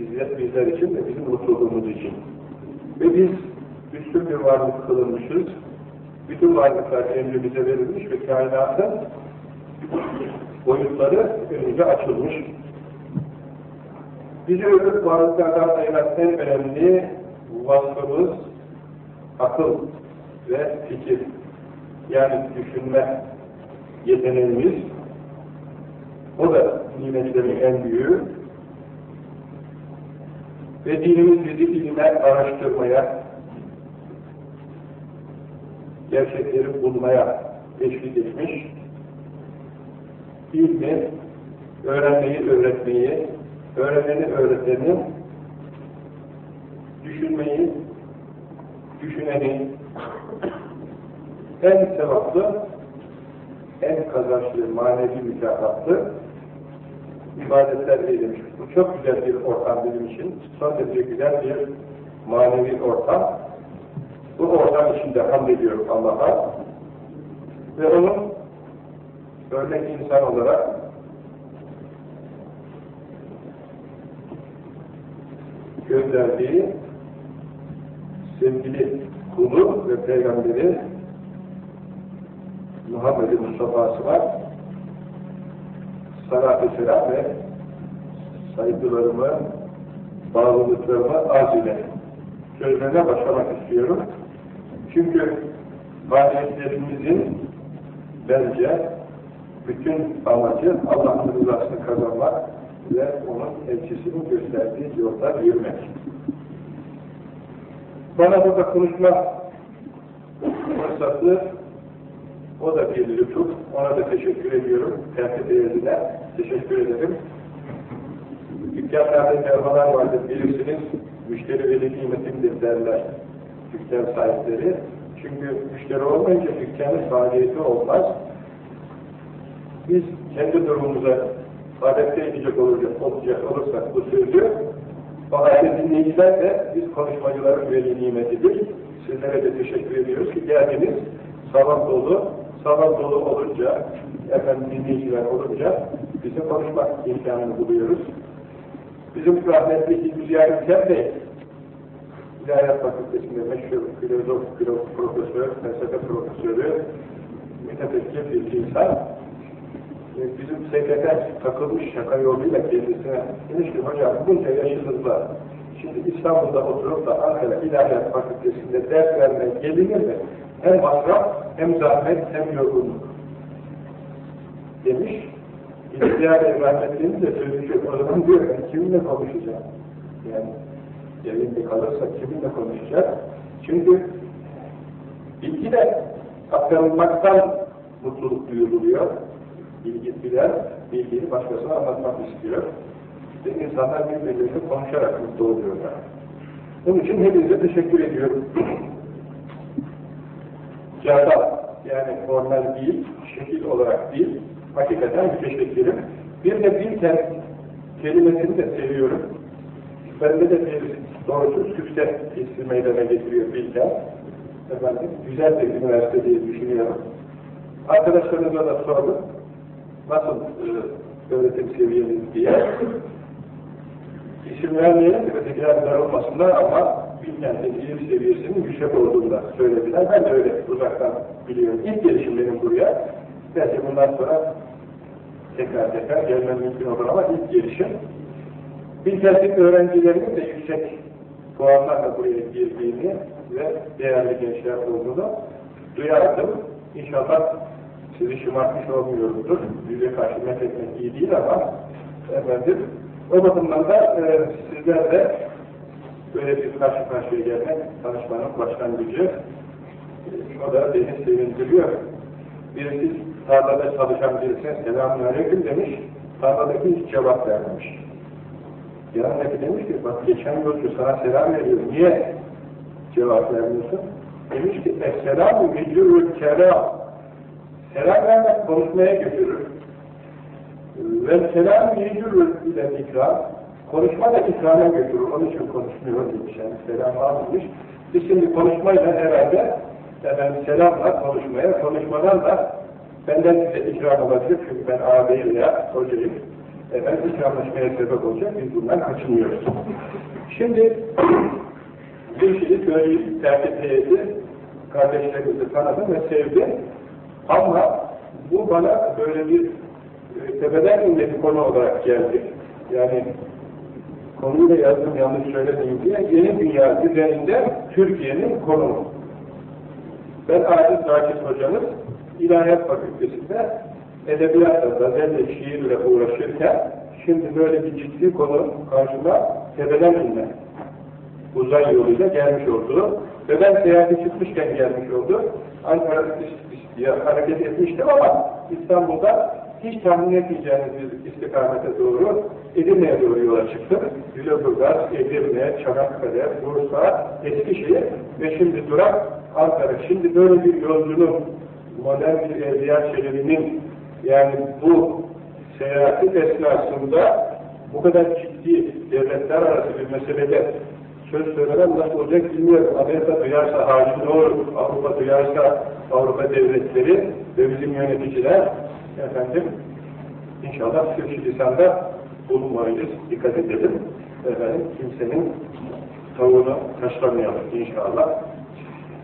bizler, bizler için ve bizim mutluluğumuz için. Ve biz üstün bir varlık kılınmışız. Bütün varlıklar emrimize verilmiş ve kainatın boyutları önümüze açılmış. Bizi öbür varlıklardan ayıran en önemli vasfımız akıl ve fikir. Yani düşünme yeteneğimiz. O da nimetlerin en büyüğü. Ve dinimiz bizi ilimler araştırmaya, gerçekleri bulmaya teşvik etmiş. İlmi, öğrenmeyi, öğretmeyi, öğreneni, öğreteni, düşünmeyi, düşüneni en sevaplı, en kazançlı, manevi mükafatlı ibadetler eylemiş. Bu çok güzel bir ortam benim için. Son güzel bir manevi ortam. Bu ortam içinde hamd ediyorum Allah'a. Ve onun örnek insan olarak gönderdiği sevgili kulu ve peygamberi Muhammed Mustafa'sı var. Salatü selam ve saygılarımı, bağlılıklarımı arz ile sözlerine başlamak istiyorum. Çünkü faaliyetlerimizin bence bütün amacı Allah'ın rızasını kazanmak ve onun elçisinin gösterdiği yolda yürümek. Bana burada konuşma fırsatı o da bir lütuf. Ona da teşekkür ediyorum. Tertip değerine teşekkür ederim. Dükkanlarda kervalar vardır bilirsiniz. Müşteri veli kıymetimdir derler dükkan sahipleri. Çünkü müşteri olmayınca dükkanın faaliyeti olmaz. Biz kendi durumumuza adapte edecek olacak, olacak olursak bu sözü halde dinleyiciler de biz konuşmacıların veli nimetidir. Sizlere de teşekkür ediyoruz ki geldiniz sabah dolu, sabah dolu olunca efendim dinleyiciler olunca bizim konuşmak imkanını buluyoruz. Bizim rahmetli İlmi Ziya Bey İlahiyat Fakültesi'nde meşhur filozof, filozof profesör, felsefe profesörü, mütefekkir bir insan. E, bizim SGK takılmış şaka yoluyla kendisine demiş ki hocam bunca yaşınızda şimdi İstanbul'da oturup da Ankara İlahiyat Fakültesi'nde ders vermeye gelinir mi? Hem masraf, hem zahmet, hem yorgunluk demiş. İhtiyar rahmetliğini de söyleyecek. O zaman diyor ben kiminle konuşacağım? Yani yerinde kalırsa kiminle konuşacak? Çünkü bilgi de aktarılmaktan mutluluk duyuluyor. Bilgi bilen, bilgiyi başkasına anlatmak istiyor. İşte insanlar birbirleriyle konuşarak mutlu oluyorlar. Bunun için hepinize teşekkür ediyorum. Cada, yani formal değil, şekil olarak değil, hakikaten müteşekkirim. Bir de bilken kelimesini de seviyorum. Bende de bir doğrusu sükse hissi meydana getiriyor bilken. Efendim, güzel bir üniversite diye düşünüyorum. Arkadaşlarımıza da sordum. Nasıl e, öğretim seviyeniz diye. İsim vermeyelim de ötekiler darılmasınlar ama bilmeyen ilim seviyesinin yüksek olduğunu da söylediler. Ben de öyle uzaktan biliyorum. İlk gelişim benim buraya. Belki bundan sonra tekrar tekrar gelmem mümkün olur ama ilk gelişim. Bilkentlik öğrencilerinin de yüksek puanlarla buraya girdiğini ve değerli gençler olduğunu duyardım. İnşallah sizi şımartmış olmuyorumdur. Yüze karşı methetmek iyi değil ama efendim o bakımdan da e, sizler de böyle bir karşı karşıya gelmek tanışmanın başlangıcı. E, o da beni sevindiriyor. Birisi tarlada çalışan birisine selamun aleyküm demiş, tarladaki hiç cevap vermemiş. Yanındaki demiş ki, bak geçen yolcu sana selam veriyor, niye cevap vermiyorsun? Demiş ki, Esselamu vecürül kelam. Selam vermek konuşmaya götürür. Ve selam yecürül ile ikram. Konuşma da ikrama götürür. Onun için konuşmuyor demiş. Yani selam almış. Biz şimdi konuşmayla herhalde efendim, selamla konuşmaya, konuşmadan da benden size ikram olabilir. Çünkü ben ağabeyim ya, hocayım. Efendim ikramlaşmaya sebep olacak. Biz bundan kaçınıyoruz. Şimdi bir şeyi söyleyip tertip heyeti kardeşlerimizi tanıdı ve sevdi. Ama bu bana böyle bir e, tepeden inmedi konu olarak geldi. Yani konuyu da yazdım yanlış söyledim diye yeni dünya düzeninde Türkiye'nin konumu. Ben Aziz Rakip hocamız İlahiyat Fakültesi'nde edebiyatla, gazelle, şiirle uğraşırken şimdi böyle bir ciddi konu karşıma inme uzay yoluyla gelmiş oldu. Ve ben seyahate çıkmışken gelmiş oldu. Ankara hareket etmiştim ama İstanbul'da hiç tahmin etmeyeceğiniz bir istikamete doğru Edirne'ye doğru yola çıktım. Lüleburgaz, Edirne, Çanakkale, Bursa, Eskişehir ve şimdi durak Ankara. Şimdi böyle bir yolcunun modern bir evliya çevirinin yani bu seyahati esnasında bu kadar ciddi devletler arası bir meselede söz söylemem nasıl olacak bilmiyorum. Amerika duyarsa halim ne olur, Avrupa duyarsa Avrupa devletleri ve bizim yöneticiler efendim inşallah sürçü lisanda bulunmayız, dikkat edelim. Efendim kimsenin tavuğunu taşlamayalım inşallah.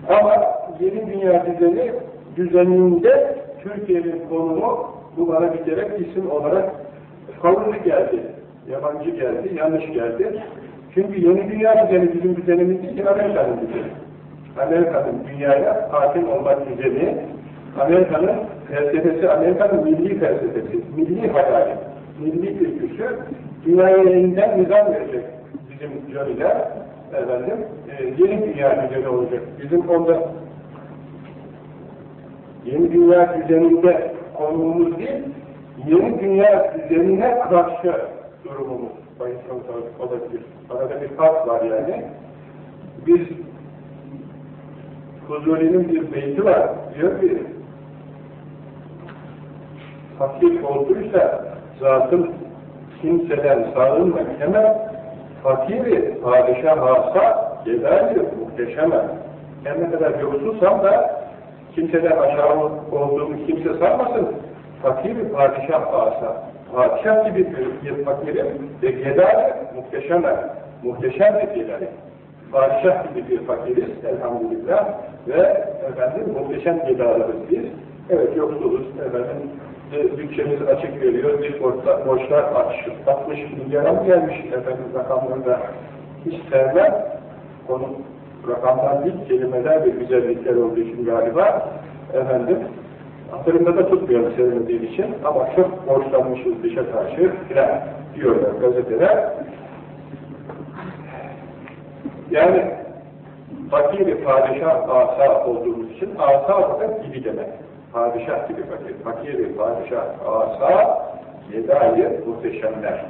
Ama yeni dünya düzeni düzeninde Türkiye'nin konumu bu bana bir kere isim olarak kavurlu geldi. Yabancı geldi, yanlış geldi. Çünkü yeni dünya düzeni bizim düzenimiz değil, Amerika'nın düzeni. Amerika'nın dünyaya hakim olmak düzeni, Amerika'nın felsefesi, Amerika'nın milli felsefesi, milli hayali, milli ülküsü, dünyaya yeniden nizam verecek bizim Johnny'ler, efendim, e, yeni dünya düzeni olacak. Bizim onda yeni dünya düzeninde konumumuz değil, yeni dünya düzenine karşı durumumuz bayılsam olabilir. Arada bir fark var yani. Biz Huzuri'nin bir beyti var. Diyor ki fakir olduysa zatın kimseden sağınma hemen fakiri padişah hasa cezayir muhteşeme. Her ne kadar yoksulsam da kimseden aşağı olduğumu kimse sanmasın. Fakiri padişah asa padişah gibi bir fakirim ve gedare muhteşeme, muhteşem bir gedare. Padişah gibi bir fakiriz elhamdülillah ve efendim muhteşem gedarlarız biz. Evet yoksuluz efendim e, bütçemiz açık veriyor, bir borçlar, borçlar 60 milyara gelmiş efendim rakamlarında hiç sevmem. Değil, kelimeler ve güzellikler olduğu için galiba efendim Hatırımda da tutmuyorum sevmediğim için ama çok borçlanmışız dışa karşı filan diyorlar gazeteler. Yani fakir padişah asa olduğumuz için asa fakat gibi demek. Padişah gibi fakir. Fakir padişah asa yedayı muhteşemler.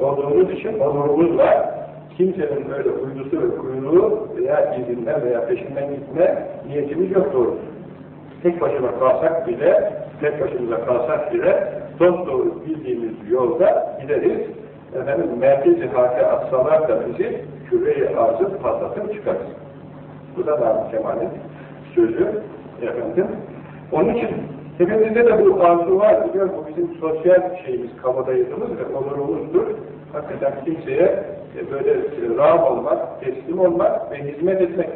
Olduğumuz için onurumuzla kimsenin böyle uydusu ve kuyruğu veya izinden veya peşinden gitme niyetimiz yok doğrusu tek başına kalsak bile, tek başımıza kalsak bile dost doğru bildiğimiz yolda gideriz. Efendim, merkezi hake atsalar da bizi küre-i arzı patlatıp çıkarız. Bu da Namık Kemal'in sözü efendim. Onun için hepimizde de bu arzu var. Biliyor bu bizim sosyal şeyimiz, kabadayımız ve onurumuzdur. Hakikaten kimseye e, böyle rahat olmak, teslim olmak ve hizmet etmek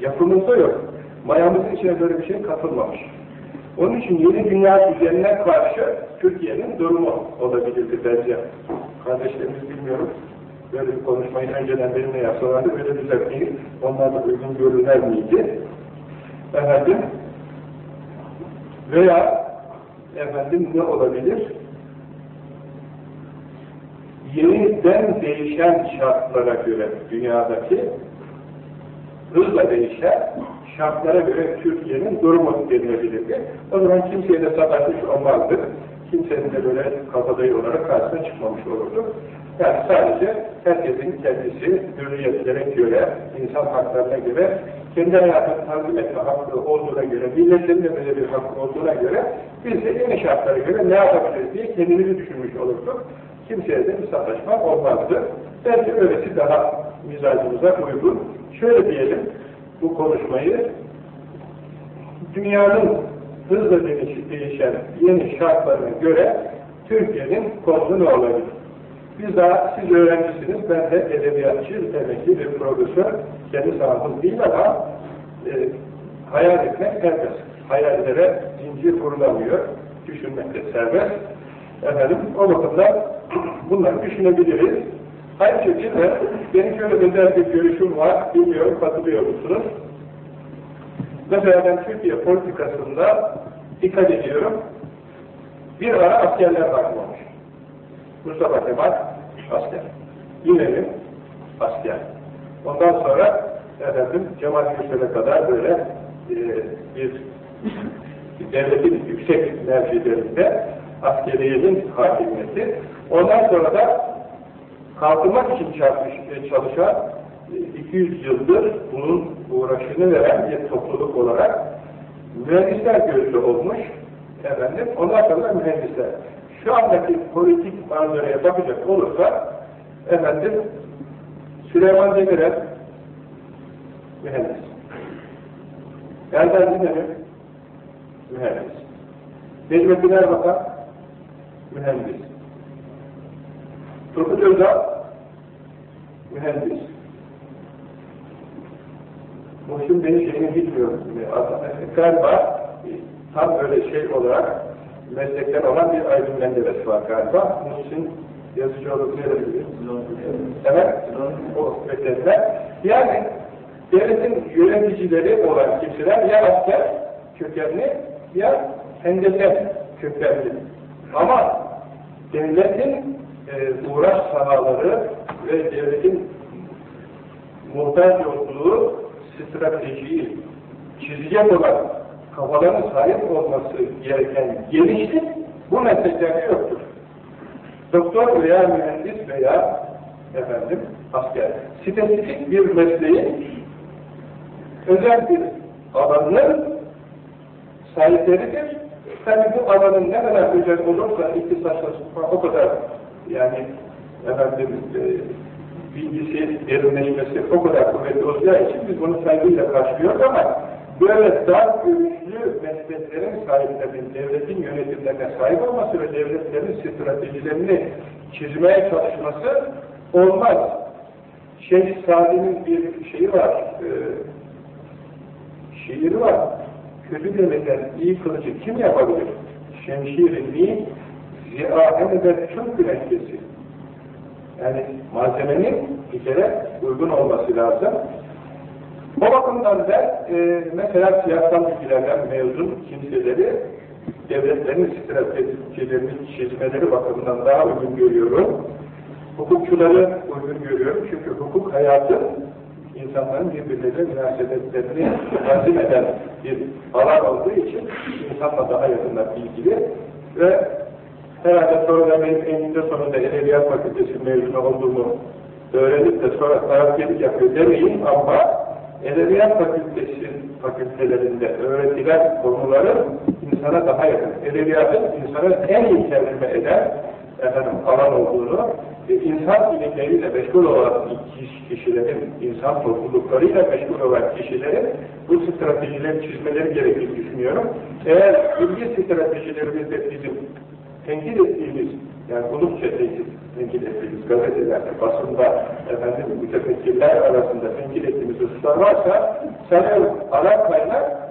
yapımızda yok. Mayamızın içine böyle bir şey katılmamış. Onun için yeni dünya düzenine karşı Türkiye'nin durumu olabilirdi bence. Kardeşlerimiz bilmiyorum. Böyle bir konuşmayı önceden benimle yapsalardı böyle düzeltmeyi onlar da uygun görürler miydi? Efendim veya efendim ne olabilir? Yeniden değişen şartlara göre dünyadaki hızla değişen şartlara göre Türkiye'nin durumu denilebilirdi. O zaman kimseye de sataşmış olmazdı. Kimsenin de böyle kafadayı olarak karşısına çıkmamış olurdu. Yani sadece herkesin kendisi hürriyetlere göre, insan haklarına göre, kendi hayatını tanzim etme hakkı olduğuna göre, milletlerin de bir hakkı olduğuna göre, biz de yeni şartlara göre ne yapabiliriz diye kendimizi düşünmüş olurduk. Kimseye de bir sataşma olmazdı. Belki öylesi daha mizacımıza uygun. Şöyle diyelim, bu konuşmayı dünyanın hızla değişen yeni şartlarına göre Türkiye'nin konusu ne olabilir? Biz daha, siz öğrencisiniz, ben de edebiyatçı, emekli bir profesör, kendi sanatım değil ama e, hayal etmek serbest. Hayallere zincir kurulamıyor, düşünmek de serbest. Efendim, o bakımdan bunları düşünebiliriz. Aynı şekilde benim şöyle özel bir görüşüm var, bilmiyorum katılıyor musunuz? Mesela ben Türkiye politikasında dikkat ediyorum, bir ara askerler bakmamış. Mustafa Kemal asker. İnönü asker. Ondan sonra efendim Cemal Gürsel'e kadar böyle e, bir devletin yüksek mercilerinde askeriyenin hakimiyeti. Ondan sonra da kalkınmak için e, çalışan 200 e, yıldır bunun uğraşını veren bir topluluk olarak mühendisler gözlü olmuş efendim. Ondan sonra mühendisler. Şu andaki politik manzaraya bakacak olursa efendim Süleyman Demirel mühendis. Erdem İnönü mühendis. Necmettin Erbakan mühendis. Turgut Özal mühendis. Muhsin Bey'in şeyini bilmiyorum. Galiba tam böyle şey olarak meslekten olan bir aydın menderes var galiba. Muhsin yazıcı olup ne edebilir? Evet, o meslekler. Yani devletin yöneticileri olan kimseler ya asker kökenli ya hendese kökenli. Ama devletin e, uğraş sahaları ve devletin muhtaç olduğu stratejiyi çizecek olan kafaların sahip olması gereken genişlik bu mesleklerde yoktur. Doktor veya mühendis veya efendim asker. Spesifik bir mesleğin özel bir alanının sahipleridir. Tabi bu alanın ne kadar özel olursa iktisatlaşma o kadar yani efendim e, bilgisi, derinleşmesi o kadar kuvvetli olacağı için biz bunu saygıyla karşılıyoruz ama böyle dar görüşlü mesleklerin sahiplerinin devletin yönetimlerine sahip olması ve devletlerin stratejilerini çizmeye çalışması olmaz. Şeyh Sadi'nin bir şeyi var, e, şiiri var. Kötü devletler iyi kılıcı kim yapabilir? Şemşirin ziahen eder çok güneşkesi. Yani malzemenin bir kere uygun olması lazım. O bakımdan da e, mesela siyasal bilgilerden mezun kimseleri devletlerin stratejilerini çizmeleri bakımından daha uygun görüyorum. Hukukçuları uygun görüyorum. Çünkü hukuk hayatı insanların birbirleriyle münasebetlerini tanzim eden bir alan olduğu için insanla daha yakından ilgili ve herhalde sonra benim eninde sonunda Edebiyat Fakültesi mezunu olduğumu öğrenip de sonra tarafçılık yapıyor demeyin ama Edebiyat Fakültesi fakültelerinde öğretilen konuları insana daha yakın. Edebiyatın insana en iyi tercüme eden efendim, alan olduğunu ve insan bilimleriyle meşgul olan kişilerin, insan topluluklarıyla meşgul olan kişilerin bu stratejileri çizmeleri gerektiğini düşünüyorum. Eğer bilgi stratejilerimizde bizim tenkit ettiğimiz, yani bulukça tenkit, ettiğimiz gazetelerde, basında, efendim, mütefekkirler arasında tenkit ettiğimiz hususlar varsa, ana kaynak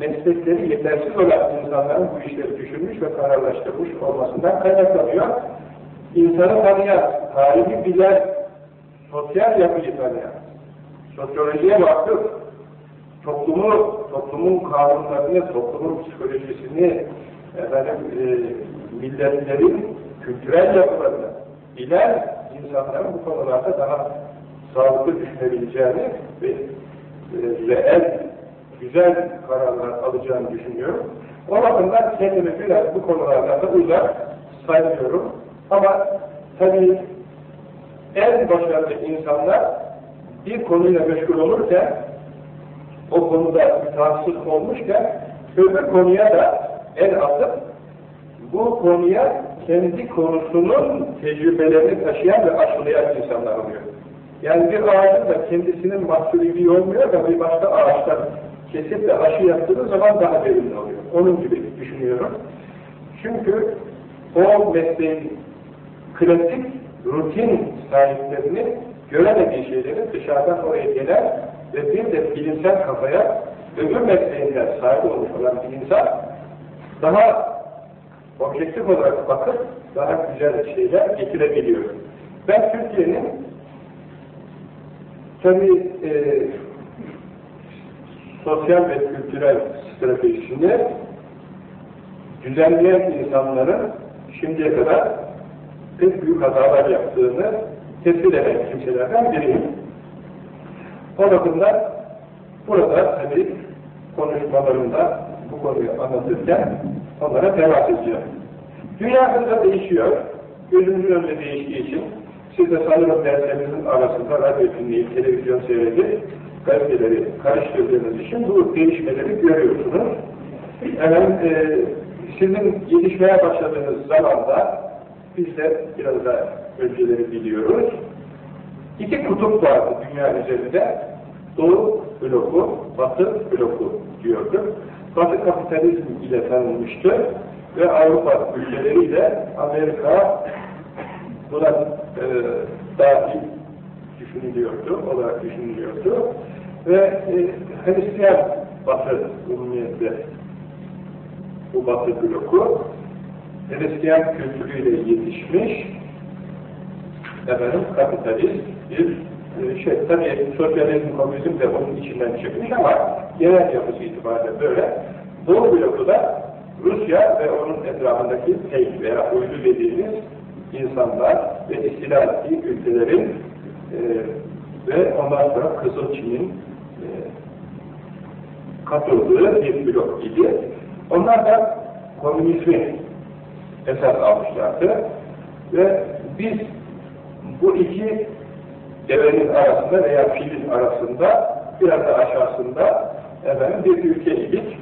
meslekleri yetersiz olan insanların bu işleri düşünmüş ve kararlaştırmış olmasından kaynaklanıyor. İnsanı tanıyan, tarihi bilen, sosyal yapıyı tanıyan, sosyolojiye vakıf, toplumu, toplumun kanunlarını, toplumun psikolojisini, efendim, e, milletlerin kültürel yapılarını bilen insanların bu konularda daha sağlıklı düşünebileceğini ve e, reel güzel kararlar alacağını düşünüyorum. O bakımdan kendimi biraz bu konularda da uzak saymıyorum. Ama tabii en başarılı insanlar bir konuyla meşgul olurken o konuda mütehassıs olmuşken öbür konuya da el atıp bu konuya kendi konusunun tecrübelerini taşıyan ve aşılayan insanlar oluyor. Yani bir ağacın da kendisinin mahsulü olmuyor da bir başka ağaçtan kesip de aşı yaptığınız zaman daha verimli oluyor. Onun gibi düşünüyorum. Çünkü o mesleğin klasik rutin sahiplerinin göremediği şeyleri dışarıdan oraya gelen ve bir de bilimsel kafaya öbür mesleğinden sahip olmuş olan bir insan daha objektif olarak bakıp daha güzel şeyler getirebiliyor. Ben Türkiye'nin tabi e, sosyal ve kültürel stratejisini düzenleyen insanların şimdiye kadar pek büyük hatalar yaptığını tespit eden kimselerden biriyim. O bakımdan burada tabi konuşmalarımda bu konuyu anlatırken onlara temas edeceğim. Dünya hızla değişiyor. Gözümüzün önünde değiştiği için siz de sanırım derslerinizin arasında radyo dinleyip, televizyon seyredip, gazeteleri karıştırdığınız için bu değişmeleri görüyorsunuz. Efendim, e, sizin yetişmeye başladığınız zamanda biz de biraz da önceleri biliyoruz. İki kutup vardı dünya üzerinde. Doğu bloku, Batı bloku diyorduk. Batı kapitalizm ile tanınmıştı ve Avrupa ülkeleriyle Amerika buna e, dahil düşünülüyordu, olarak düşünülüyordu. Ve e, Hristiyan Batı umumiyetle bu Batı bloku Hristiyan kültürüyle yetişmiş efendim kapitalist bir e, şey, tabii sosyalizm, komünizm de onun içinden çıkmış ama genel yapısı itibariyle böyle. Doğu bloku da Rusya ve onun etrafındaki tek veya uydu dediğimiz insanlar ve istila ettiği ülkelerin e, ve ondan sonra Kızılçin'in e, katıldığı bir blok idi. Onlar da komünizmi esas almışlardı ve biz bu iki devenin arasında veya filin arasında biraz da aşağısında efendim, bir ülke idik.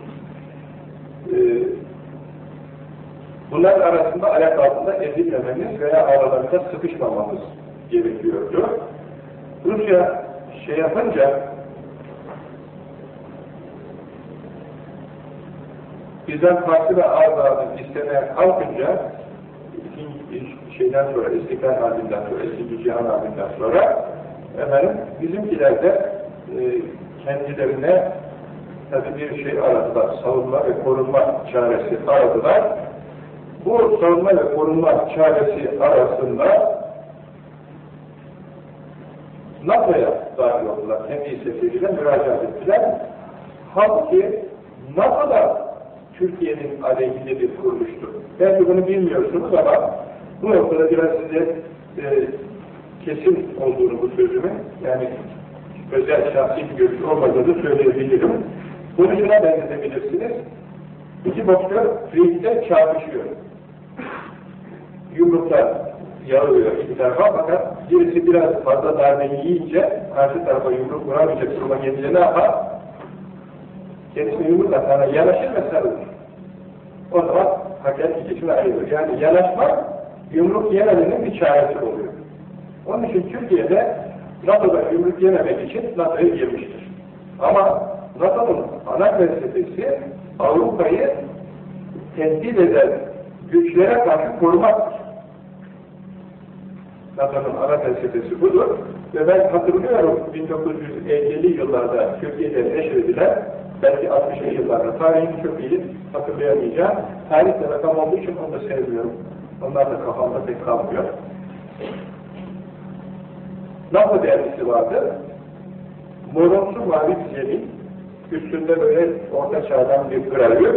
Ee, bunlar arasında ayak altında ezilmememiz veya aralarında sıkışmamamız gerekiyordu. Rusya şey yapınca bizden farklı ve ağır istemeye kalkınca şeyden sonra, istiklal halinden sonra, ikinci cihan halinden sonra efendim, bizimkiler de e, kendilerine tabi bir şey aradılar, savunma ve korunma çaresi aradılar. Bu savunma ve korunma çaresi arasında NATO'ya dahil oldular. Kendi istediğiyle müracaat ettiler. Halbuki NATO'da Türkiye'nin aleyhinde bir kuruluştur. Belki bunu bilmiyorsunuz ama bu noktada biraz size e, kesin olduğunu bu sözümü, yani özel şahsi bir görüş olmadığını söyleyebilirim. Bunu şuna benzetebilirsiniz. İki boksör ringde çarpışıyor. Yumruklar yağıyor iki tarafa fakat birisi biraz fazla darbe yiyince karşı tarafa yumruk vuramayacak duruma gelince ne yapar? Kendisine yumruk atana yanaşır ve sarılır. O zaman hakem ikisini ayırır. Yani yanaşmak yumruk yememenin bir çaresi oluyor. Onun için Türkiye'de NATO'da yumruk yememek için NATO'ya girmiştir. Ama NATO'nun ana felsefesi Avrupa'yı tehdit eden güçlere karşı korumaktır. NATO'nun ana felsefesi budur. Ve ben hatırlıyorum 1950'li yıllarda Türkiye'de neşredilen belki 60'lı yıllarda tarihini çok iyi hatırlayamayacağım. Tarihte rakam olduğu için onu da sevmiyorum. Onlar da kafamda pek kalmıyor. NATO dergisi vardı. Morumsu mavi zemin, üstünde böyle orta çağdan bir gravür.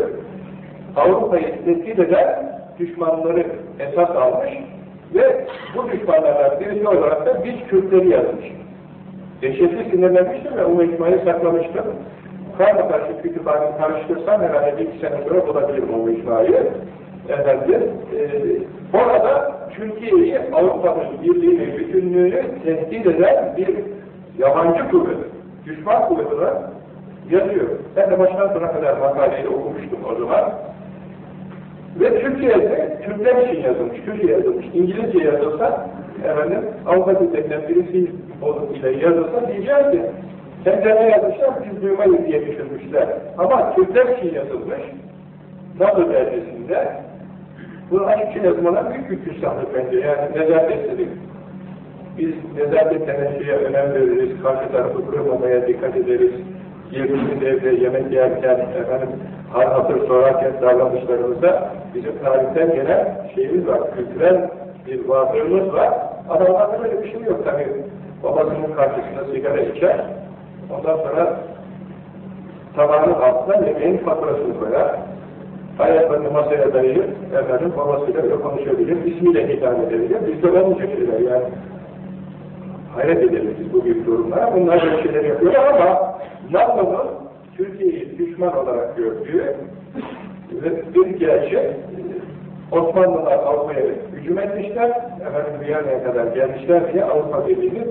Avrupa'yı tehdit eden düşmanları esas almış ve bu düşmanlardan birisi olarak da biz Kürtleri yazmış. Dehşetli sinirlenmiştim ve o mecmuayı saklamıştım. Karma karşı kütüphaneyi karıştırsam herhalde bir sene sonra bulabilirim o mecmuayı. Efendim, e, orada Türkiye'yi Avrupa'nın birliğini, bütünlüğünü tehdit eden bir yabancı kuvvet, düşman kuvvet olarak yazıyor. Ben de baştan sona kadar makaleyi okumuştum o zaman. Ve Türkiye'de Türkler için yazılmış, Türkçe yazılmış. İngilizce yazılsa, efendim, Avrupa Devleti'nden birisi ile yazılsa diyeceğim ki, kendilerine yazmışlar, biz duymayız diye düşünmüşler. Ama Türkler için yazılmış, NATO dergisinde, bunu açıkça yazmalar büyük bir küstahlık bence. Yani nezaret istedik. biz nezaket denen şeye önem veririz, karşı tarafı kırmamaya dikkat ederiz, yerimiz evde yemek yerken, efendim, hal hatır sorarken davranışlarımızda bizim tarihten gelen şeyimiz var, kültürel bir varlığımız var. Adamlarda böyle bir şey yok tabii. Babasının karşısında sigara içer, ondan sonra tabağının altına yemeğin faturasını koyar, ayaklarını masaya dayayıp, efendim babasıyla öyle konuşabilir, ismiyle hitap edebilir. Bizde olmayacak şeyler yani. Hayret ederiz biz bu gibi durumlara. Bunlar böyle şeyler yapıyorlar ama NATO'nun Türkiye'yi düşman olarak gördüğü ve bir gerçek Osmanlılar Avrupa'ya hücum etmişler, efendim Viyana'ya kadar gelmişler diye Avrupa Birliği'ni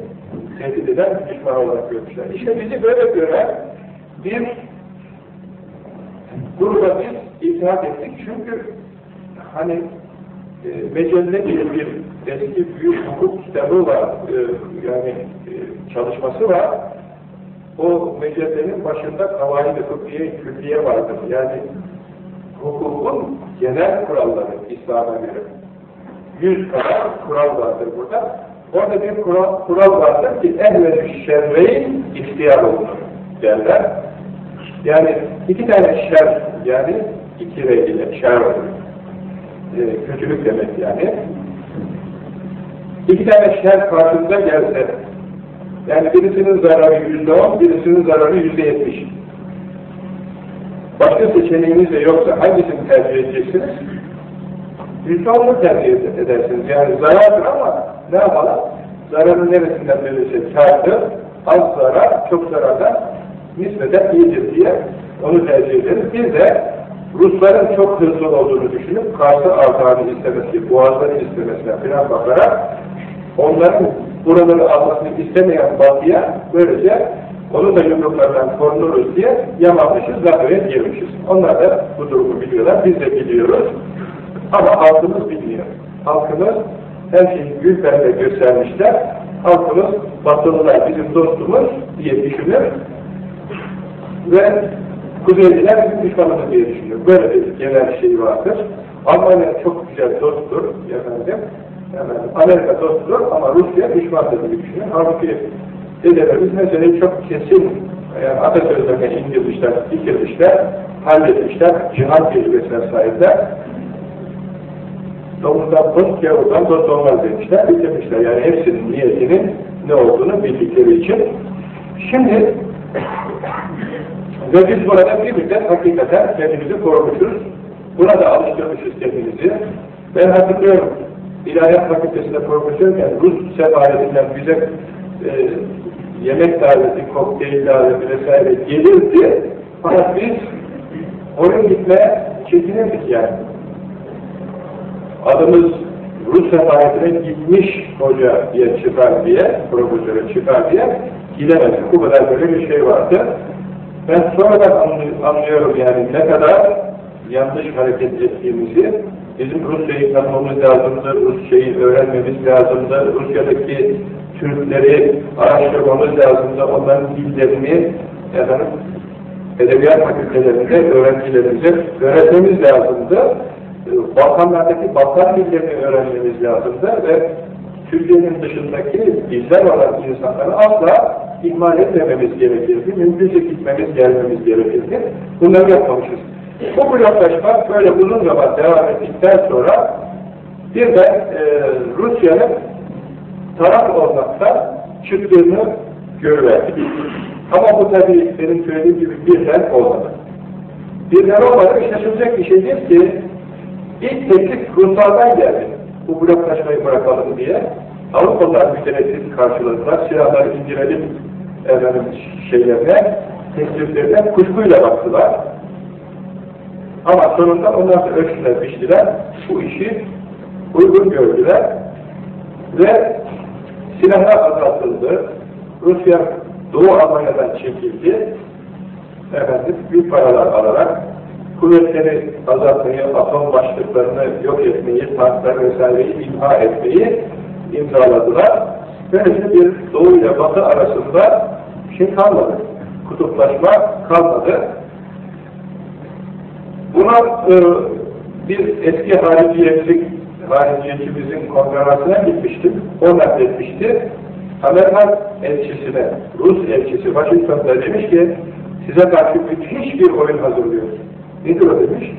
tehdit eden düşman olarak görmüşler. İşte bizi böyle gören bir gruba biz itaat ettik çünkü hani e, mecelle diye bir eski büyük hukuk kitabı var, e, yani e, çalışması var. O mecellenin başında kavaid-i fıkhiye külliye vardır. Yani hukukun genel kuralları İslam'a göre. Yüz kadar kural vardır burada. Orada bir kural, kural vardır ki ehvel-i şerreyn ihtiyar olunur derler. Yani iki tane şer yani iki reyle şer olur. E, kötülük demek yani. İki tane şer karşınıza gelse yani birisinin zararı yüzde on, birisinin zararı yüzde yetmiş. Başka seçeneğiniz de yoksa hangisini tercih edeceksiniz? Onu tercih edersiniz. Yani zarardır ama ne yapalım? Zararın neresinden verirse kârdır, az zarar, çok zarardan nispeten iyidir diye onu tercih ederiz. Bir de Rusların çok hızlı olduğunu düşünüp karşı artağını istemesi, boğazları istemesine filan bakarak onların buraları almasını istemeyen batıya böylece onun da yumruklarından korunuruz diye yamamışız, zafere girmişiz. Onlar da bu durumu biliyorlar, biz de biliyoruz. Ama halkımız bilmiyor. Halkımız her şeyi gül perde göstermişler. Halkımız, batılılar bizim dostumuz diye düşünür. Ve Kuzeyliler düşmanımız diye düşünüyor. Böyle bir genel şey vardır. Almanya çok güzel dosttur efendim. efendim Amerika dosttur ama Rusya düşmandır diye düşünüyor. Halbuki dedelerimiz meseleyi çok kesin yani atasözlerine indirmişler, dikirmişler, halletmişler, cihat tecrübesine sahipler. Domuzdan dost, gavurdan dost olmaz demişler, bitirmişler. Yani hepsinin niyetinin ne olduğunu bildikleri için. Şimdi ve biz burada bir müddet hakikaten kendimizi korumuşuz. Buna da alıştırmışız kendimizi. Ben hatırlıyorum, İlahiyat Fakültesi'nde profesörken Rus sefaretinden bize e, yemek daveti, kokteyl daveti vesaire gelirdi. Fakat biz oraya gitmeye çekinirdik yani. Adımız Rus sefaretine gitmiş hoca diye çıkar diye, profesöre çıkar diye gidemezdik. Bu kadar böyle bir şey vardı. Ben sonradan anlıyorum yani ne kadar yanlış hareket ettiğimizi, bizim Rusya'yı tanımamız lazımdı, Rusya'yı öğrenmemiz lazımdı, Rusya'daki Türkleri araştırmamız lazımdı, onların dillerini efendim, edebiyat fakültelerinde öğrencilerimize öğretmemiz lazımdı. Balkanlardaki Balkan dillerini öğrenmemiz lazımdı ve Türkiye'nin dışındaki diller olan insanları asla ihmal etmememiz gerekirdi. Mümkünse gitmemiz, gelmemiz gerekirdi. Bunları yapmamışız. Bu bloklaşma böyle uzun zaman devam ettikten sonra bir de e, Rusya'nın taraf olmaktan çıktığını görüverdik. Ama bu tabi benim söylediğim gibi birden olmadı. Birden olmadı, işte söyleyecek bir şey değil ki ilk teklif Ruslardan geldi. Bu bloklaşmayı bırakalım diye. Avrupalılar mütenessiz karşıladılar, silahları indirelim efendim, şeylerine, tekliflerine kuşkuyla baktılar. Ama sonunda onlar da ölçüler, biçtiler, bu işi uygun gördüler ve silahlar azaltıldı. Rusya Doğu Almanya'dan çekildi. Efendim, büyük paralar alarak kuvvetleri azaltmayı, atom başlıklarını yok etmeyi, tanklar vesaireyi imha etmeyi imzaladılar. Böylece bir Doğu ile Batı arasında şey kalmadı. Kutuplaşma kalmadı. Buna e, bir eski hariciyetlik hariciyetimizin konferansına gitmiştim. O nakletmişti. Amerikan elçisine, Rus elçisi Washington'da demiş ki size karşı müthiş bir oyun hazırlıyoruz. Nedir o demiş?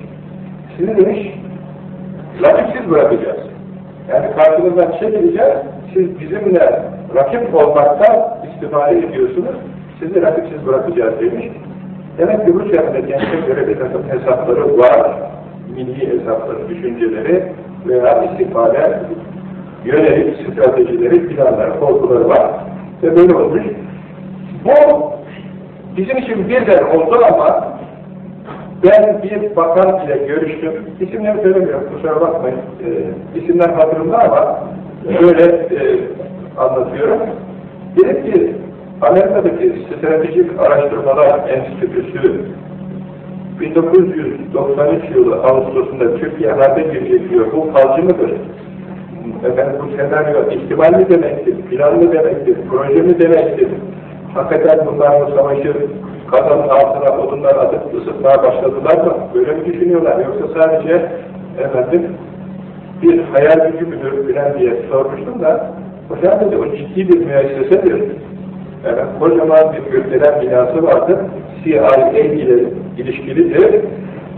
Sizi demiş rakipsiz bırakacağız. Yani karşınızdan çekileceğiz, siz bizimle rakip olmaktan istifade ediyorsunuz, sizi rakipsiz bırakacağız demiş. Demek ki Rusya'nın kendine göre bir takım hesapları var, milli hesapları, düşünceleri veya istifade yönelik stratejileri, planları, korkuları var ve böyle olmuş. Bu bizim için birden oldu ama ben bir bakan ile görüştüm. İsimleri söylemiyorum, kusura bakmayın. E, isimler hatırımda ama böyle e, anlatıyorum. Dedim ki Amerika'daki Stratejik Araştırmalar Enstitüsü 1993 yılı Ağustos'unda Türkiye harbe girecek. Bu falcı mıdır? Efendim bu senaryo ihtimal mi demektir, plan mı demektir, proje mi demektir? Hakikaten bunlar mı savaşı kazanın altına odunlar atıp ısıtmaya başladılar mı? Böyle mi düşünüyorlar? Yoksa sadece efendim bir hayal gücü müdür filan diye sormuştum da hocam dedi o ciddi bir müessesedir. Evet, kocaman bir gökdelen binası vardır. CIA ile ilişkilidir.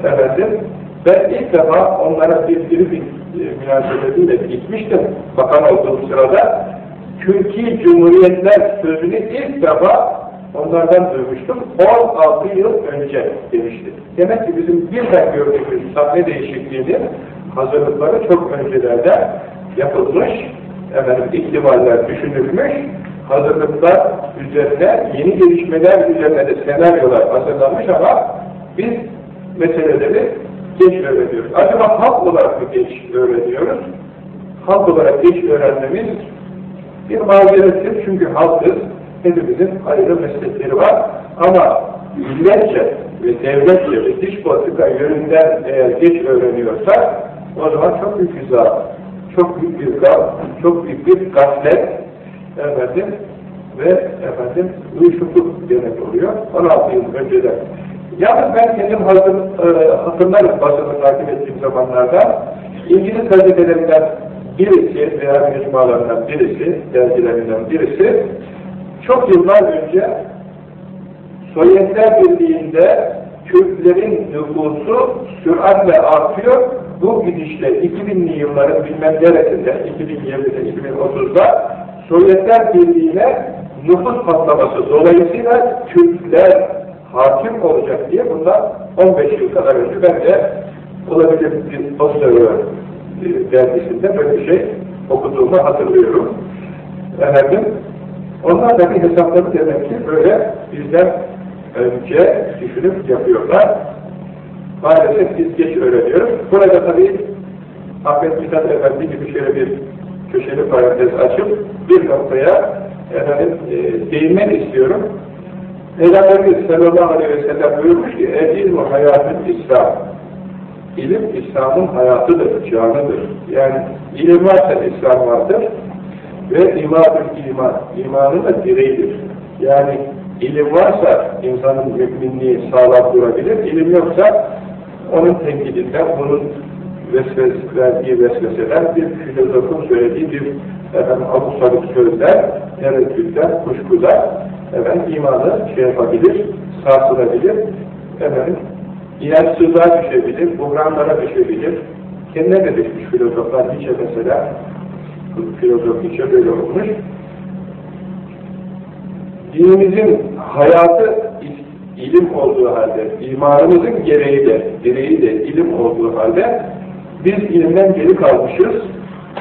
Efendim, ben ilk defa onlara bir briefing e, münasebetiyle gitmiştim. Bakan olduğum sırada Türkiye Cumhuriyetler sözünü ilk defa onlardan duymuştum. 16 yıl önce demişti. Demek ki bizim birden gördüğümüz sahne değişikliğinin hazırlıkları çok öncelerde yapılmış. Efendim, ihtimaller düşünülmüş hazırlıklar üzerine, yeni gelişmeler üzerine de senaryolar hazırlanmış ama biz meseleleri geç öğreniyoruz. Acaba halk olarak mı geç öğreniyoruz? Halk olarak geç öğrenmemiz bir mazerettir çünkü halkız, hepimizin ayrı meslekleri var. Ama milletçe ve devletçe ve dış politika yönünden eğer geç öğreniyorsak o zaman çok büyük bir zaaf, çok büyük bir gaf, çok büyük bir gaflet efendim ve efendim uyuşukluk demek oluyor. 16 yıl önceden. Yalnız ben kendim hazır, e, hatırlarım basını takip ettiğim zamanlarda. İngiliz gazetelerinden birisi veya mecmualarından birisi, dergilerinden birisi çok yıllar önce Sovyetler Birliği'nde Türklerin nüfusu süratle artıyor. Bu gidişle 2000'li yılların bilmem neresinde, 2020'de, 2030'da Sovyetler Birliği'ne nüfus patlaması dolayısıyla Türkler hakim olacak diye bundan 15 yıl kadar önce ben de olabilir bir e, dergisinde böyle bir şey okuduğumu hatırlıyorum. Efendim, onlar da bir hesapları demek ki böyle bizden önce düşünüp yapıyorlar. Maalesef biz geç öğreniyoruz. Burada tabii Ahmet Mithat Efendi gibi şöyle bir köşeli parantez açıp bir noktaya efendim, e, değinmek istiyorum. Peygamberimiz sallallahu aleyhi ve sellem buyurmuş ki el-ilmu hayatın İslam. İlim İslam'ın hayatıdır, canıdır. Yani ilim varsa İslam vardır ve imanın iman, imanın da direğidir. Yani ilim varsa insanın müminliği sağlam durabilir, ilim yoksa onun tenkidinden, bunun vesves, verdiği vesveseler, bir filozofun söylediği bir efendim, abusalık sözler, tereddütler, kuşkular, efendim, imanı şey yapabilir, sarsılabilir, efendim, inançsızlığa düşebilir, buhranlara düşebilir. Kendine de düşmüş filozoflar, Nietzsche mesela, filozof Nietzsche böyle olmuş. Dinimizin hayatı ilim olduğu halde, imanımızın gereği de, gereği de ilim olduğu halde biz ilimden geri kalmışız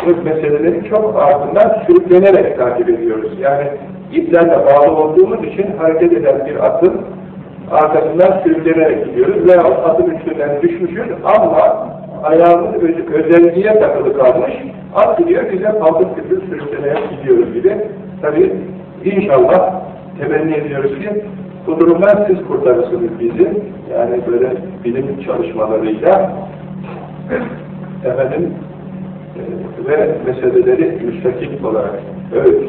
ve meseleleri çok ardından sürüklenerek takip ediyoruz. Yani iplerle bağlı olduğumuz için hareket eden bir atın arkasından sürüklenerek gidiyoruz veya atın üstünden düşmüşüz ama ayağımız özelliğe takılı kalmış at gidiyor bize paldır küldür sürüklenerek gidiyoruz gibi. Tabi inşallah temenni ediyoruz ki bu durumdan siz kurtarırsınız bizi. Yani böyle bilim çalışmalarıyla efendim e, ve meseleleri müstakil olarak öğüt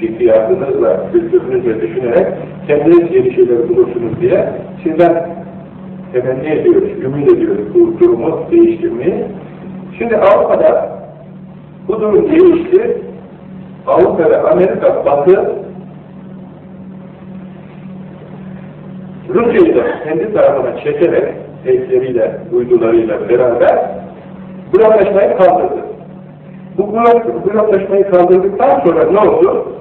fikriyatınızla, kültürünüzle düşünerek kendiniz yeni şeyler bulursunuz diye sizden temenni ediyoruz, ümit ediyoruz bu durumu değiştirmeyi. Şimdi Avrupa'da bu durum değişti. Avrupa ve Amerika, Batı Rusya'yı da kendi tarafına çekerek teypleriyle, uydularıyla beraber bloklaşmayı kaldırdı. Bu bloklaşmayı kaldırdıktan sonra ne oldu?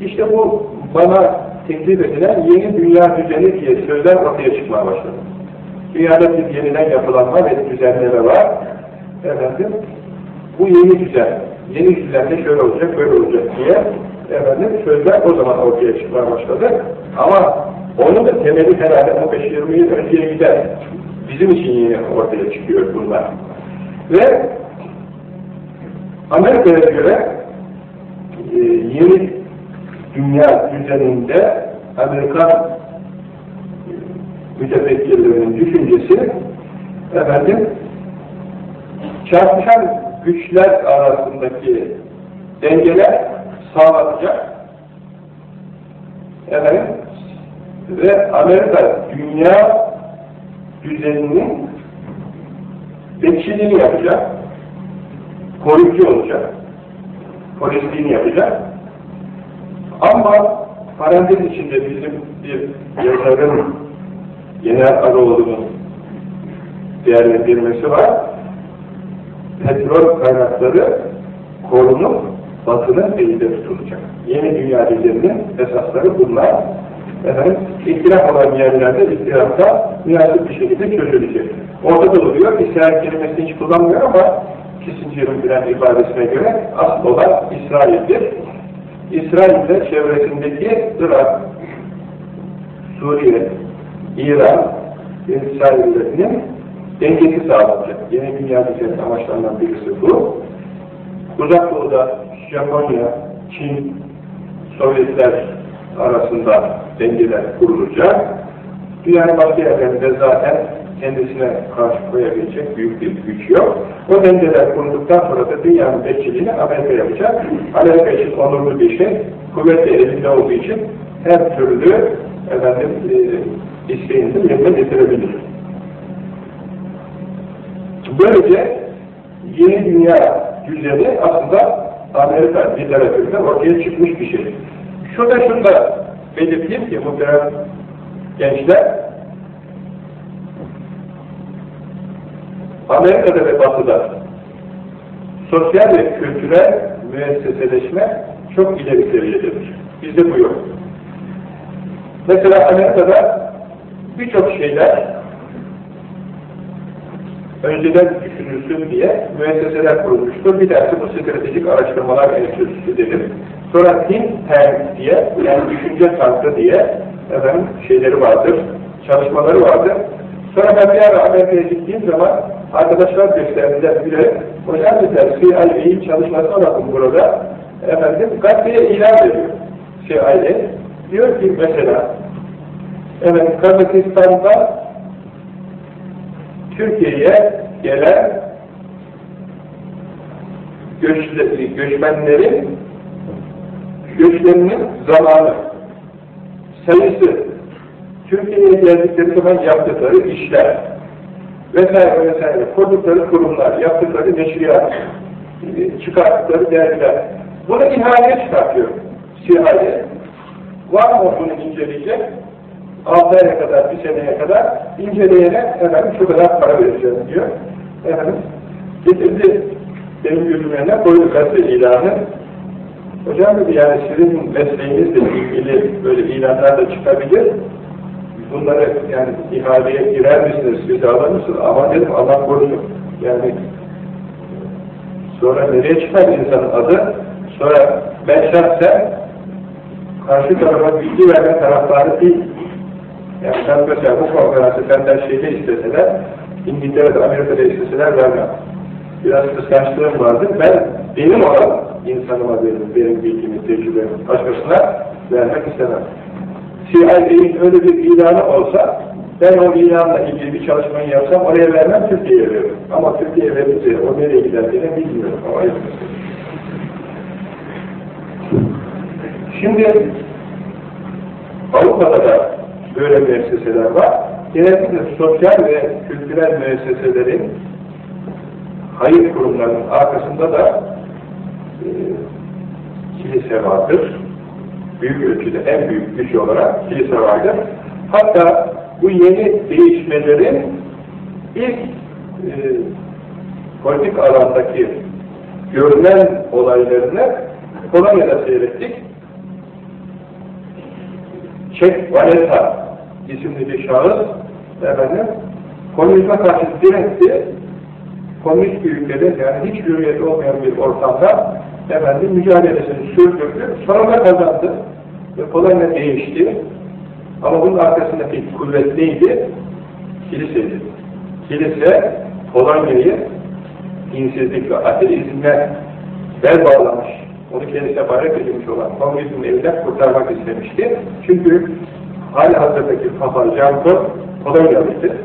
İşte bu bana teklif edilen yeni dünya düzeni diye sözler ortaya çıkmaya başladı. Dünyada bir yeniden yapılanma ve düzenleme var. Efendim, bu yeni düzen, yeni düzende şöyle olacak, böyle olacak diye efendim sözler o zaman ortaya çıkmaya başladı. Ama onun da temeli herhalde 15-20 yıl önceye gider. Bizim için yeni ortaya çıkıyor bunlar. Ve Amerika'ya göre e, yeni dünya düzeninde Amerikan mütefekkirlerinin düşüncesi efendim çarpışan güçler arasındaki dengeler sağlanacak. Efendim ve Amerika dünya düzeninin bekçiliğini yapacak koruyucu olacak polisliğini yapacak. Ama parantez içinde bizim bir yazarın Genel Arıoğlu'nun değerlendirmesi var. Petrol kaynakları korunup batının elinde tutulacak. Yeni dünya düzeninin esasları bunlar. Efendim, ihtilaf olan yerlerde ihtilafta münasip bir şekilde çözülecek. Orada da İsrail kelimesini hiç kullanmıyor ama Kissinger'ın bilen ifadesine göre asıl olan İsrail'dir. İsrail'de çevresindeki Irak, Suriye, İran, İsrail'lerinin dengesi sağlanacak. Yeni dünya düzeni amaçlarından birisi bu. Uzak Doğu'da Japonya, Çin, Sovyetler arasında dengeler kurulacak. Dünyanın başka yerlerinde zaten kendisine karşı koyabilecek büyük bir güç yok. O dengeler kurulduktan sonra da dünyanın bekçiliğini Amerika yapacak. Amerika için onurlu bir şey, kuvvetli elinde olduğu için her türlü efendim, e, isteğini yerine getirebilir. Böylece yeni dünya düzeni aslında Amerika literatüründe ortaya çıkmış bir şey. Şurada şurada belirteyim ki muhterem gençler Amerika'da ve Batı'da sosyal ve kültürel müesseseleşme çok ileri seviyededir. Bizde bu yok. Mesela Amerika'da birçok şeyler önceden düşünülsün diye müesseseler kurulmuştur. Bir tanesi bu stratejik araştırmalar enstitüsü dedim. Sonra think tank diye, yani düşünce tankı diye efendim, şeyleri vardır, çalışmaları vardır. Sonra ben bir ara Amerika'ya gittiğim zaman arkadaşlar gösterdiler bile, hocam dediler CIA'nin çalışmasına bakın burada, efendim gazeteye ilan veriyor CIA. Diyor ki mesela, evet Kazakistan'da Türkiye'ye gelen göçmenlerin göçlerinin zamanı, sayısı, Türkiye'ye geldikleri zaman yaptıkları işler vesaire vesaire, kurdukları kurumlar, yaptıkları neşriyat, çıkarttıkları dergiler. Bunu ihaleye çıkartıyor CIA. Var mı bunu inceleyecek? 6 aya kadar, bir seneye kadar inceleyene efendim şu kadar para vereceğim diyor. Efendim getirdi benim önüne koydu gazete ilanı. Hocam dedi yani sizin mesleğinizle ilgili böyle ilanlar da çıkabilir. Bunları yani ihaleye girer misiniz, bizi alır mısınız? Ama dedim Allah korusun. Yani sonra nereye çıkar insanın adı? Sonra ben şahsen karşı tarafa bilgi verme taraftarı değil. Yani ben mesela bu konferansı benden şeyde isteseler, İngiltere'de, Amerika'da isteseler vermem. Biraz kıskançlığım vardı. Ben benim olan insanıma veririm, benim bilgimi, tecrübemi başkasına vermek istemem. CIA'nin öyle bir ilanı olsa, ben o ilanla ilgili bir çalışmayı yapsam oraya vermem, Türkiye'ye veririm. Ama Türkiye'ye verince o nereye giderdiğini bilmiyorum. Ama Şimdi Avrupa'da da böyle müesseseler var. Genellikle sosyal ve kültürel müesseselerin hayır kurumlarının arkasında da e, kilise vardır. Büyük ölçüde en büyük güç olarak kilise vardır. Hatta bu yeni değişmelerin ilk e, politik alandaki görünen olaylarını Polonya'da seyrettik. Çek Valeta isimli bir şahıs efendim, komünizme karşı diretti. Komünist bir ülkede yani hiç hürriyeti olmayan bir ortamda efendim, mücadelesini sürdürdü. Sonunda kazandı. Ve Polonya değişti. Ama bunun arkasındaki kuvvet neydi? Kiliseydi. Kilise Polonya'yı dinsizlik ve ateizmle bel bağlamış. Onu kendisine bayrak edilmiş olan komünizmin elinden kurtarmak istemişti. Çünkü hali hazırdaki Papa Janko Polonyalıydı.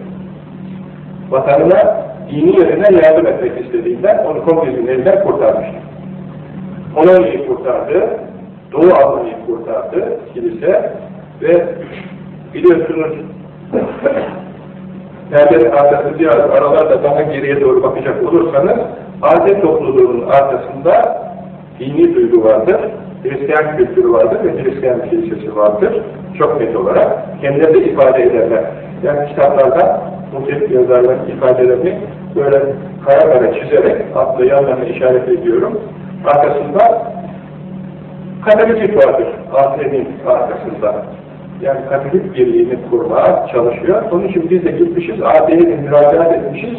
Vatanına dini yerine yardım etmek istediğinden onu komünizmin elinden kurtarmıştı. Polonya'yı kurtardı, Doğu Avrupa'yı kurtardı kilise ve biliyorsunuz perdenin arkası biraz aralarda daha geriye doğru bakacak olursanız adet topluluğunun arkasında dini duygu vardır, Hristiyan kültürü vardır ve Hristiyan kilisesi vardır. Çok net olarak kendileri de ifade ederler. Yani kitaplarda muhtelif yazarların ifadelerini böyle kara kara çizerek atlı yanlarına işaret ediyorum. Arkasında Katolik vardır. Ahiretin arkasında yani Katolik birliğini kurmaya çalışıyor. Onun için biz de gitmişiz, AD'ye müracaat etmişiz.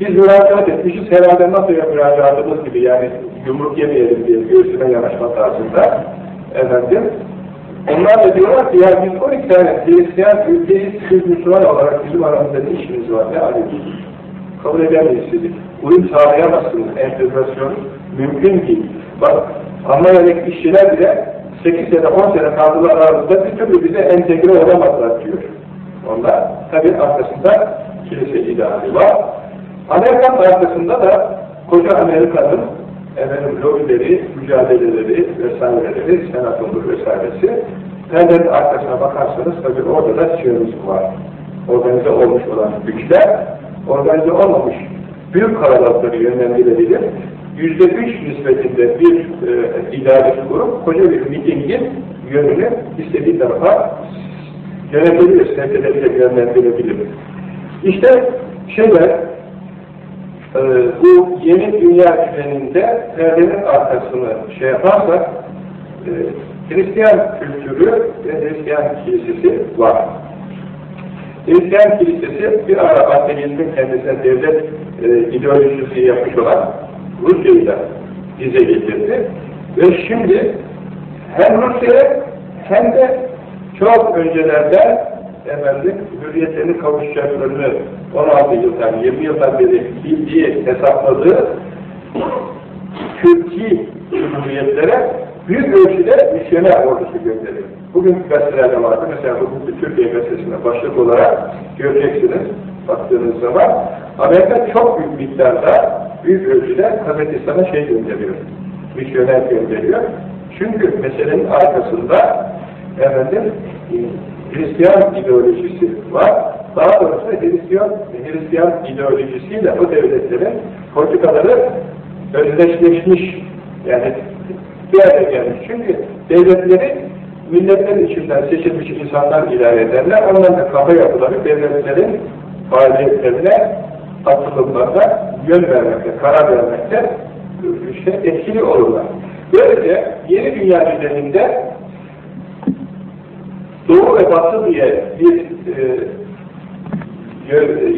Biz müracaat etmişiz, herhalde NATO'ya müracaatımız gibi yani yumruk yemeyelim diye göğsüne yanaşma tarzında efendim. Onlar da diyorlar ki ya biz 12 tane Hristiyan ülkeyiz, siz Müslüman olarak bizim aramızda ne işimiz var, ne alevi? Kabul edemeyiz dedik. Uyum sağlayamazsınız, entegrasyon mümkün değil. Bak, Almanya'daki işçiler bile 8 sene, 10 sene kaldılar aramızda bir türlü bize entegre olamazlar diyor. Onlar tabi arkasında kilise ideali var. Amerikan arkasında da koca Amerika'nın efendim, lobileri, mücadeleleri vesaireleri, senatodur vesairesi. Perdenin arkasına bakarsanız tabi orada da siyonizm var. Organize olmuş olan güçler, organize olmamış büyük karalatları yönlendirebilir yüzde üç nispetinde bir e, idareci grup koca bir mitingin yönünü istediği tarafa yönetebilir, sevk edebilir, yönlendirebilir. İşte şeyler, e, bu yeni dünya düzeninde perdenin arkasını şey yaparsak, e, Hristiyan kültürü ve Hristiyan kilisesi var. Hristiyan kilisesi bir ara ateizmin kendisine devlet e, ideolojisi yapmış olan Rusya'yı da bize getirdi. Ve şimdi hem Rusya'ya hem de çok öncelerden efendim hürriyetlerini kavuşacaklarını 16 yıldan 20 yıldan beri bildiği, hesapladığı Türkiye Cumhuriyetlere büyük ölçüde misyoner ordusu gönderiyor. Bugün gazetelerde vardı. Mesela bugün Türkiye gazetesine başlık olarak göreceksiniz baktığınız zaman Amerika çok büyük miktarda büyük ölçüde Kazakistan'a şey gönderiyor, misyoner gönderiyor. Çünkü meselenin arkasında efendim Hristiyan ideolojisi var. Daha doğrusu Hristiyan, Hristiyan ideolojisiyle o devletlerin politikaları özdeşleşmiş. Yani bir araya gelmiş. Çünkü devletleri milletlerin içinden seçilmiş insanlar idare ederler. Onların da kafa yapıları devletlerin faaliyetlerine atılımlarına yön vermekte, karar vermekte işte etkili olurlar. Böylece yeni dünya düzeninde Doğu ve Batı diye bir e,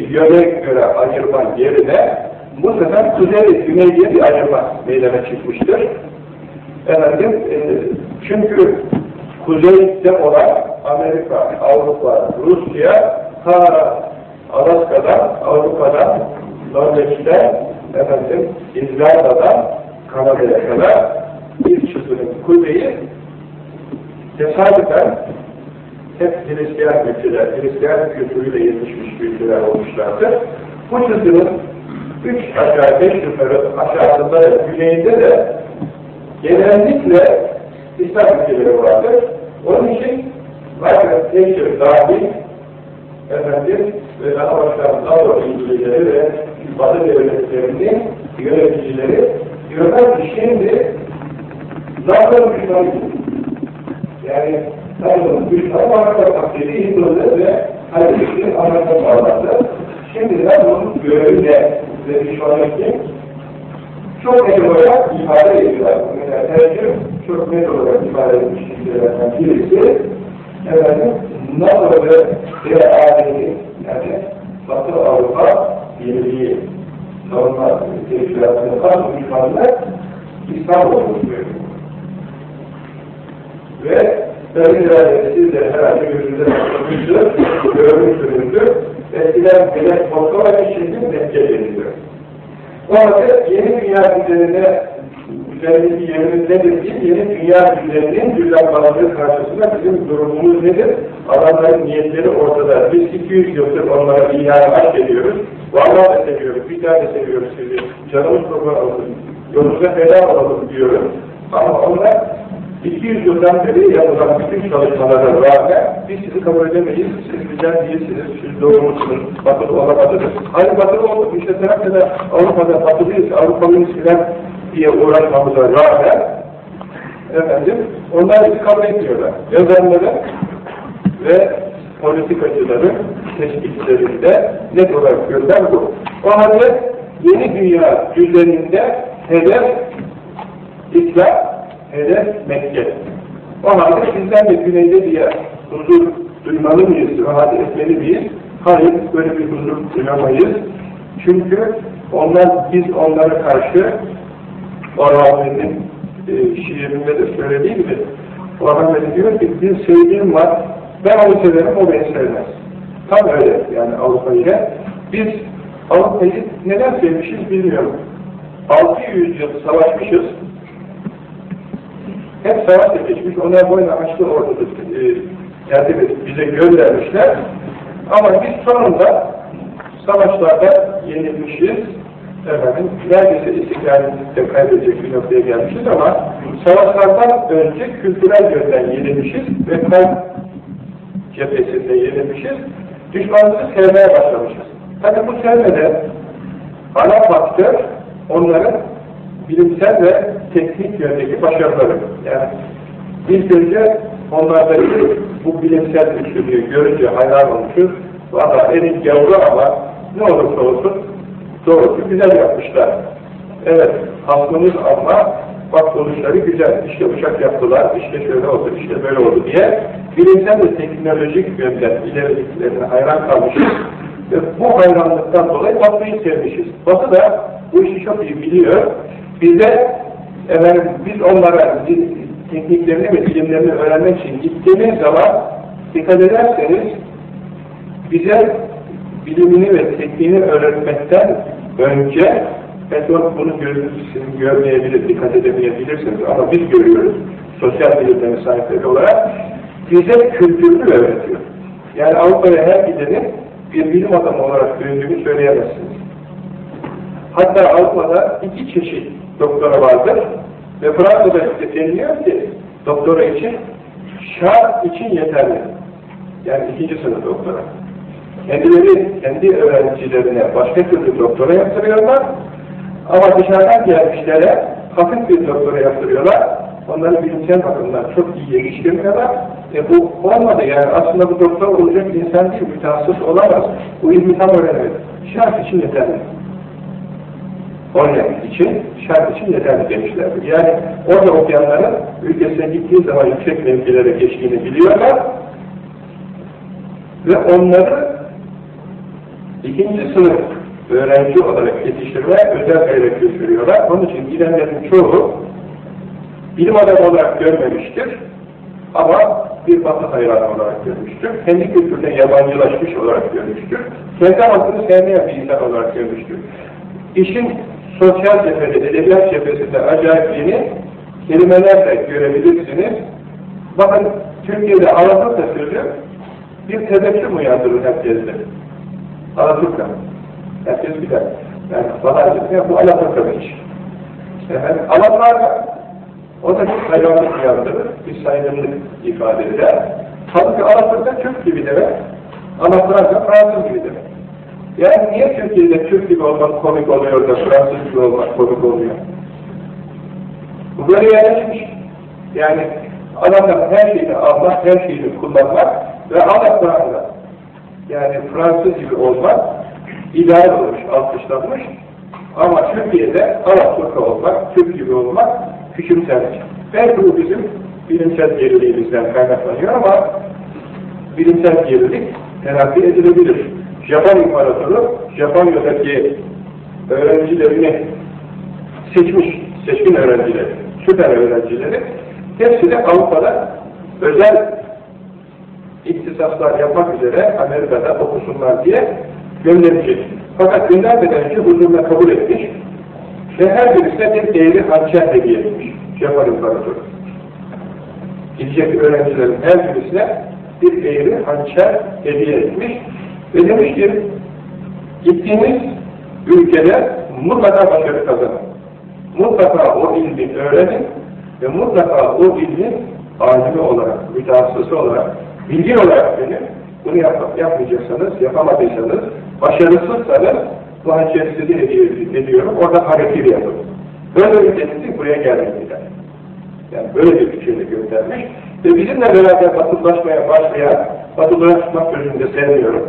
yöne göre ayırma yerine bu sefer Kuzey Güney diye bir ayırma meydana çıkmıştır. Efendim, e, çünkü kuzeyde olan Amerika, Avrupa, Rusya ta Alaska'dan, Avrupa'dan, Norveç'ten, efendim, İzlanda'dan, Kanada'ya kadar bir çizginin kuzeyi tesadüfen hep Hristiyan ülkeler, Hristiyan kültürüyle yetişmiş ülkeler olmuşlardır. Bu çizginin üç aşağı, beş yukarı aşağısında güneyinde de genellikle İslam ülkeleri vardır. Onun için Margaret Thatcher dahil efendim ve daha başka Avrupa ilgilileri ve Batı devletlerinin yöneticileri diyorlar ki şimdi zaten düşman yani Tanrı'nın düşmanı Amerika takdiri İngilizce ve Halbuki Amerika bağlandı. Şimdi de bunun göreviyle ve düşmanı kim? Çok net olarak ifade ediyorlar. Mesela tercih çok net olarak ifade etmiş kişilerden birisi efendim NATO ve DAD'nin yani Batı Avrupa Birliği savunma teşkilatının az düşmanlar olduğunu söylüyor. Ve Sayın İradesi siz de herhalde gözünüze tutmuştur, görmüşsünüzdür. Eskiden Melek Moskova şimdi Mekke deniliyor. O halde yeni dünya üzerinde üzerindeki yerimiz nedir ki yeni dünya düzeninin düzenlenmeleri karşısında bizim durumumuz nedir? Adamların niyetleri ortada. Biz 200 yıldır onlara dünyaya aşk ediyoruz. Vallahi da seviyoruz, bir daha da seviyoruz sizi. Canımız kurban olsun. Yolunuza feda olalım diyoruz. Ama onlar 200 yıldan beri yapılan bütün çalışmalara rağmen biz sizi kabul edemeyiz, siz güzel değilsiniz, siz doğrumuşsunuz, batılı olamadınız. Aynı batılı olduk, işte Trakya'da Avrupa'da batılıyız, Avrupalıyız filan diye uğraşmamıza rağmen efendim, onlar bizi kabul etmiyorlar. Yazarları ve politikacıların teşkillerinde net olarak görülen bu. O halde yeni dünya düzeninde hedef İslam hedef Mekke. O halde sizden de güneyde diye huzur duymalı mıyız, rahat etmeli miyiz? Hayır, böyle bir huzur duyamayız. Çünkü onlar, biz onlara karşı Orhan'ın e, şiirinde de söylediği gibi Orhan diyor ki bir sevdiğim var, ben onu severim, o beni sevmez. Tam öyle yani Avrupa'yı. Biz Avrupa'yı neden sevmişiz bilmiyorum. 600 yıl savaşmışız, hep savaşla geçmiş, onlar boyuna açtı ortada e, yani bize göndermişler. Ama biz sonunda savaşlarda yenilmişiz. Efendim, neredeyse istiklalimizi kaybedecek bir noktaya gelmişiz ama savaşlardan önce kültürel yönden yenilmişiz ve kalp cephesinde yenilmişiz. Düşmanımızı sevmeye başlamışız. Tabi bu sevmede ana faktör onların bilimsel ve teknik yöndeki başarıları. Yani ilk önce onlardaki bu bilimsel üstünlüğü görünce hayran olmuşuz. Valla enin gavuru ama ne olursa olsun doğrusu güzel yapmışlar. Evet, hasmımız ama bak sonuçları güzel. İşte uçak yaptılar, işte şöyle oldu, işte böyle oldu diye bilimsel ve teknolojik yönden ilerlediklerine hayran kalmışız. Ve bu hayranlıktan dolayı Batı'yı sevmişiz. Batı da bu işi çok iyi biliyor. Bize efendim, biz onlara tekniklerini ve bilimlerini öğrenmek için gittiğimiz zaman dikkat ederseniz bize bilimini ve tekniğini öğretmekten önce Beton bunu görürsünüz, görmeyebilir, dikkat edemeyebilirsiniz ama biz görüyoruz, sosyal bilimlerin sahipleri olarak bize kültürünü öğretiyor. Yani Avrupa'ya her gidenin bir bilim adamı olarak döndüğünü söyleyemezsiniz. Hatta Avrupa'da iki çeşit doktora vardır. Ve Fransa'da deniliyor ki doktora için şart için yeterli. Yani ikinci sınıf doktora. Kendileri, kendi öğrencilerine başka türlü doktora yaptırıyorlar. Ama dışarıdan gelmişlere hafif bir doktora yaptırıyorlar. Onları bilimsel bakımdan çok iyi yetiştirmiyorlar. E bu olmadı yani aslında bu doktor olacak insan değil, mütehassıs olamaz. Bu ilmi tam öğrenemedi. Şart için yeterli. Oraya için, şart için yeterli demişlerdir. Yani orada okuyanların ülkesine gittiği zaman yüksek mevkilere geçtiğini biliyorlar ve onları ikinci sınıf öğrenci olarak yetiştirmeye özel gayret gösteriyorlar. Onun için gidenlerin çoğu bilim adamı olarak görmemiştir ama bir batı hayranı olarak görmüştür. Kendi kültürüne yabancılaşmış olarak görmüştür. Kendi halkını sevmeyen bir insan olarak görmüştür. İşin sosyal cephede, edebiyat cephesinde acayipliğini kelimelerle görebilirsiniz. Bakın Türkiye'de Alaturka sözü bir tebessüm uyandırır herkeste. Alaturka. Herkes bilir. Yani bana ya bu Alaturka'mış. Efendim, Alaturka o da bir hayranlık uyandırır, bir saygınlık ifade eder. Halbuki Alaturka Türk gibi demek. Fransa Fransız gibi demek. Yani niye Türkiye'de Türk gibi olmak komik oluyor da Fransız gibi olmak komik oluyor? Bu böyle yerleşmiş. Yani adamların her şeyini almak, her şeyini kullanmak ve alaklarla yani Fransız gibi olmak ideal olmuş, alkışlanmış. Ama Türkiye'de Alaturka olmak, Türk gibi olmak küçümsenmiş. Belki bu bizim bilimsel geriliğimizden kaynaklanıyor ama bilimsel gerilik telafi edilebilir. Japon İmparatoru, Japonya'daki öğrencilerini seçmiş, seçkin öğrencileri, süper öğrencileri, hepsi de Avrupa'da özel ihtisaslar yapmak üzere Amerika'da okusunlar diye gönderecek. Fakat göndermeden önce huzuruna kabul etmiş ve her birisine bir değeri hançer hediye etmiş. Japon İmparatoru. Gidecek öğrencilerin her birisine bir değeri hançer hediye etmiş ve demiş ki gittiğiniz ülkede mutlaka başarı kazanın. Mutlaka o ilmi öğrenin ve mutlaka o ilmin alimi olarak, mütehassısı olarak, bilgi olarak benim bunu yap yapmayacaksanız, yapamadıysanız, başarısızsanız bu hançeri size hediye ediyorum, orada hareketi yapın. Böyle bir teklif buraya gelmediler. Yani böyle bir fikirle göndermiş ve bizimle beraber batılılaşmaya başlayan, batılılaşmak sözünde sevmiyorum,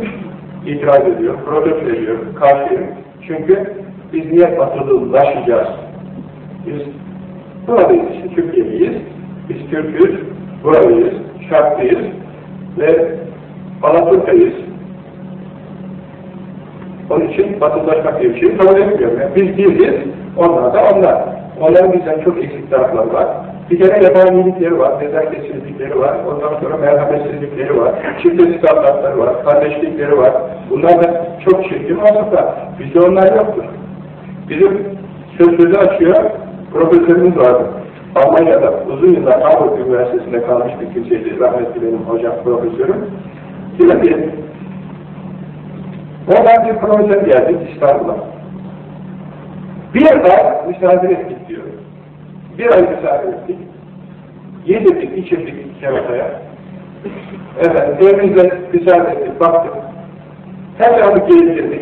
itiraz ediyorum, protesto ediyorum, karşıyım. Çünkü biz niye batılılaşacağız? Biz buradayız, Türkiye'liyiz, biz Türk'üz, buradayız, şartlıyız ve Alaturka'yız. Onun için batılılaşmak diye bir şeyi kabul etmiyorum. Yani biz biziz, onlar da onlar. Onların bizden çok eksik tarafları var. Bir kere yabanilikleri var, nezaketsizlikleri var, ondan sonra merhametsizlikleri var, çifte standartları var, kardeşlikleri var. Bunlar da çok çirkin vasıflar. Bizde onlar yoktur. Bizim söz sözü açıyor, profesörümüz vardı. Almanya'da uzun yıllar Harvard Üniversitesi'nde kalmış bir kimseydi. Rahmetli benim hocam, profesörüm. Şimdi oradan bir profesör geldi İstanbul'a. Bir ay misafir ettik diyor. Bir ay misafir ettik. Yedirdik, içirdik kerataya. Evet, evimizde misafir ettik, baktık. Her yanı gezdirdik.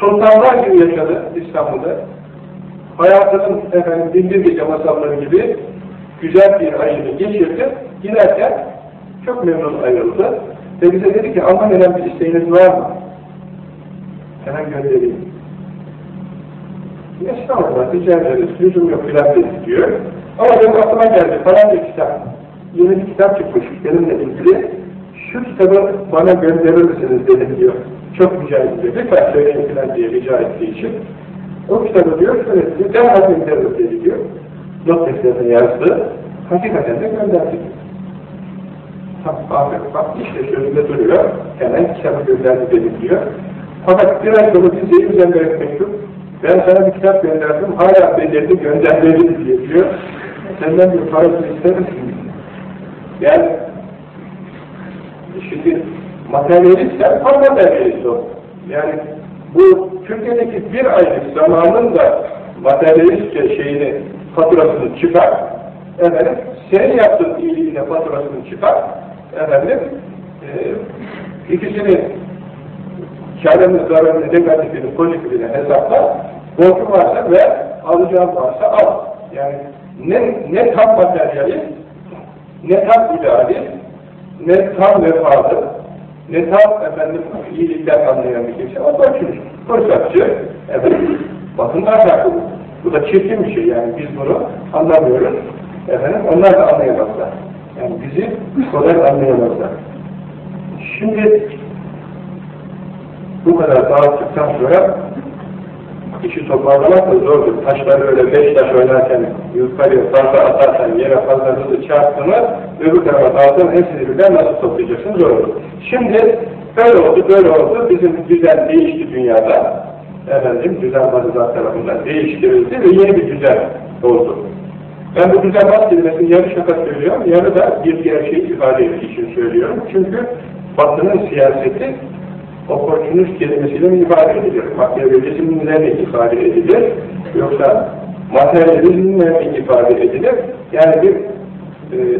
Sultanlar gibi yaşadı İstanbul'da. Hayatının efendim binbir gece masalları gibi güzel bir ayını geçirdi. Giderken çok memnun ayrıldı. Ve bize dedi ki Almanya'dan bir isteğiniz var mı? Hemen göndereyim. Estağfurullah, rica ederiz, lüzum yok filan dedi diyor. Ama benim aklıma geldi, falan bir kitap. Yeni bir kitap çıkmış benimle ilgili. Şu kitabı bana gönderir misiniz dedim diyor. Çok rica ediyor. Lütfen söyleyin filan diye rica ettiği için. O kitabı diyor, şöyle diyor, derhal gönderir dedi diyor. Not defterine yazdı. Hakikaten de gönderdi. Bak, bak işte sözünde duruyor. Hemen kitabı gönderdi dedim diyor. Fakat bir ay sonra güzel bir mektup. Ben sana bir kitap gönderdim, hala belirli göndermeli diye diyor. Senden bir parasını ister misin? Yani şimdi materyalistler tam materyalist o. Yani bu Türkiye'deki bir aylık zamanın da materyalistçe şeyini, faturasını çıkar. Efendim, senin yaptığın iyiliğine faturasını çıkar. Efendim, e, ikisini kârını, zararını, negatifini, pozitifini hesaplar. Borcun varsa ver, alacağın varsa al. Yani ne, ne tam materyalist, ne tam idealist, ne tam vefalı, ne tam efendim iyilikler anlayan bir kimse var. Borçludur. Fırsatçı, efendim, bakımdan farklı. Bu da çirkin bir şey yani biz bunu anlamıyoruz. Efendim, onlar da anlayamazlar. Yani bizi kolay anlayamazlar. Şimdi bu kadar dağıttıktan sonra işi toparlamak da zordur. Taşları öyle beş taş oynarken yukarıya fazla atarsan yere fazla hızlı çarptığını öbür tarafa dağıtın hepsini birden nasıl toplayacaksın zor olur. Şimdi böyle oldu böyle oldu bizim düzen değişti dünyada efendim düzen bazılar tarafından değiştirildi ve yeni bir düzen oldu. Ben bu düzenbaz kelimesini yarı şaka söylüyorum, yarı da bir gerçeği ifade ettiği için söylüyorum. Çünkü Batı'nın siyaseti opportunist kelimesiyle mi ifade edilir? Materyalizmle mi ifade edilir? Yoksa materyalizmle mi ifade edilir? Yani bir e,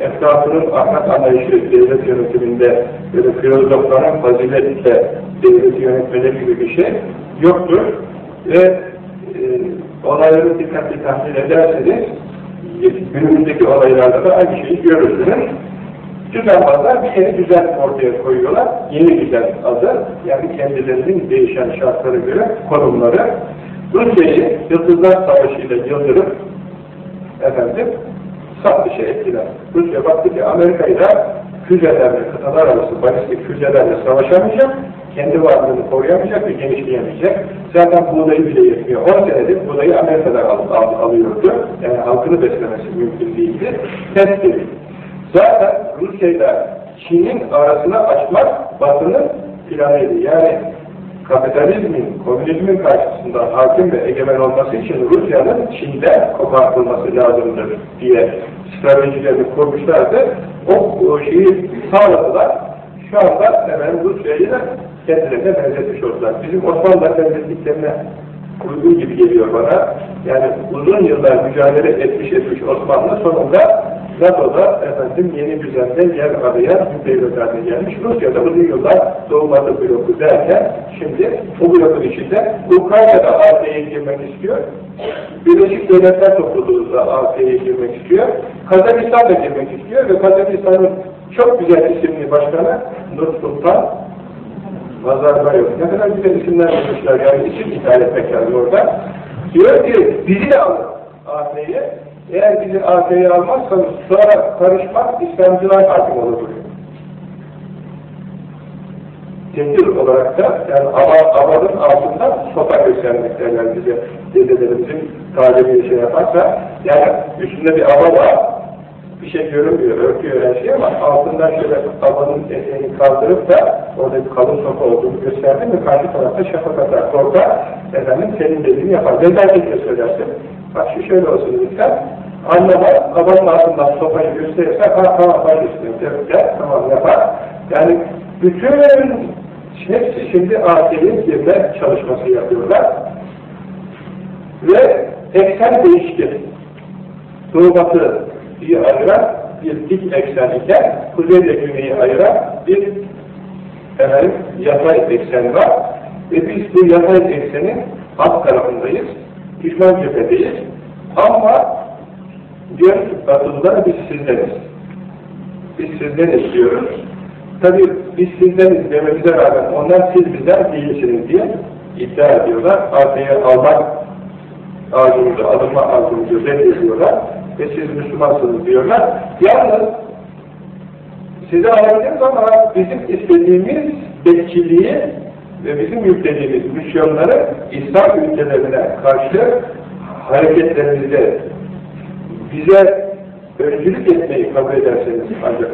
etrafının ahlak anlayışı devlet yönetiminde böyle filozofların faziletle devleti yönetmeleri gibi bir şey yoktur. Ve e, olayları dikkatli tahlil ederseniz günümüzdeki olaylarda da aynı şeyi görürsünüz. Düzenbazlar bir yeni düzen ortaya koyuyorlar. Yeni düzen adı. Yani kendilerinin değişen şartlara göre konumları. Rusya'yı Yıldızlar Savaşı ile yıldırıp efendim saf dışı ettiler. Rusya baktı ki Amerika'yı da füzelerle, kıtalar arası balistik füzelerle savaşamayacak, kendi varlığını koruyamayacak ve genişleyemeyecek. Zaten buğdayı bile yetmiyor. 10 senedir buğdayı Amerika'dan al, al, alıyordu. Yani halkını beslemesi mümkün değildi. Test edildi. Zaten Rusya'yla Çin'in arasına açmak Batı'nın planıydı. Yani kapitalizmin, komünizmin karşısında hakim ve egemen olması için Rusya'nın Çin'de kopartılması lazımdır diye stratejilerini kurmuşlardı. O, şeyi sağladılar. Şu anda hemen Rusya'yı da kendilerine benzetmiş oldular. Bizim Osmanlı benzettiklerine uygun gibi geliyor bana. Yani uzun yıllar mücadele etmiş etmiş Osmanlı sonunda NATO'da efendim yeni düzende yer arayan bir devlet haline gelmiş. Rusya'da uzun yıllar Doğu Batı bloku derken şimdi bu blokun içinde Ukrayna'da AB'ye girmek istiyor. Birleşik Devletler Topluluğu da AB'ye girmek istiyor. Kazakistan da girmek istiyor ve Kazakistan'ın çok güzel isimli başkanı Nur Sultan Nazarbayev. Ne kadar güzel isimler bulmuşlar yani isim ithal etmek lazım orada. Diyor ki bizi de alın AB'ye eğer bizi AK'ye almazsanız sonra karışmak İslamcılar hakim olur. Tehdit olarak da yani avanın altından sopa göstermek derler bize dedelerimizin tabiriyle şey yaparsa yani üstünde bir ava var bir şey görünmüyor, örtüyor her şey ama altından şöyle avanın eteğini kaldırıp da orada bir kalın sopa olduğunu gösterdi mi karşı tarafta şafak atar, korkar efendim senin dediğini yapar. Nezaketle söylersin. Bak şu şöyle olsun lütfen anlamaz, babanın ağzından sopayı gösterirse ha tamam baş istiyorum der, tamam yapar. Yani bütün hepsi şimdi AK'nin girme çalışması yapıyorlar. Ve eksen değişti. Doğu batı diye ayıran bir dik eksen iken kuzeyle güneyi ayıran bir efendim, yatay eksen var. Ve biz bu yatay eksenin alt tarafındayız. Düşman cephedeyiz. Ama ki Batılılar biz sizleriz. Biz sizden diyoruz. Tabi biz sizden dememize rağmen onlar siz bizden değilsiniz diye iddia ediyorlar. Arkaya almak arzumuzu, alınma arzumuzu reddediyorlar ve siz Müslümansınız diyorlar. Yalnız size alabiliriz ama bizim istediğimiz bekçiliği ve bizim yüklediğimiz misyonları İslam ülkelerine karşı hareketlerimizde bize öncülük etmeyi kabul ederseniz ancak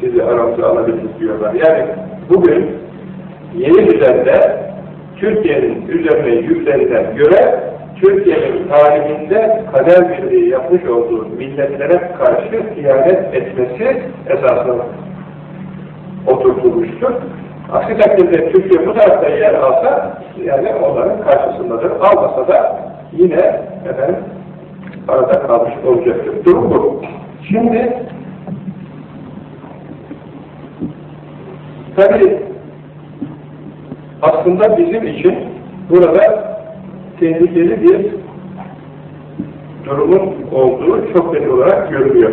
sizi aramıza alabiliriz diyorlar. Yani bugün yeni düzende Türkiye'nin üzerine yüklerilen göre Türkiye'nin tarihinde kader birliği yapmış olduğu milletlere karşı ihanet etmesi esasına oturtulmuştur. Aksi takdirde Türkiye bu tarafta yer alsa yani onların karşısındadır. Almasa da yine efendim arada kalmış olacaktır. Durum bu. Şimdi tabi aslında bizim için burada tehlikeli bir durumun olduğu çok net olarak görülüyor.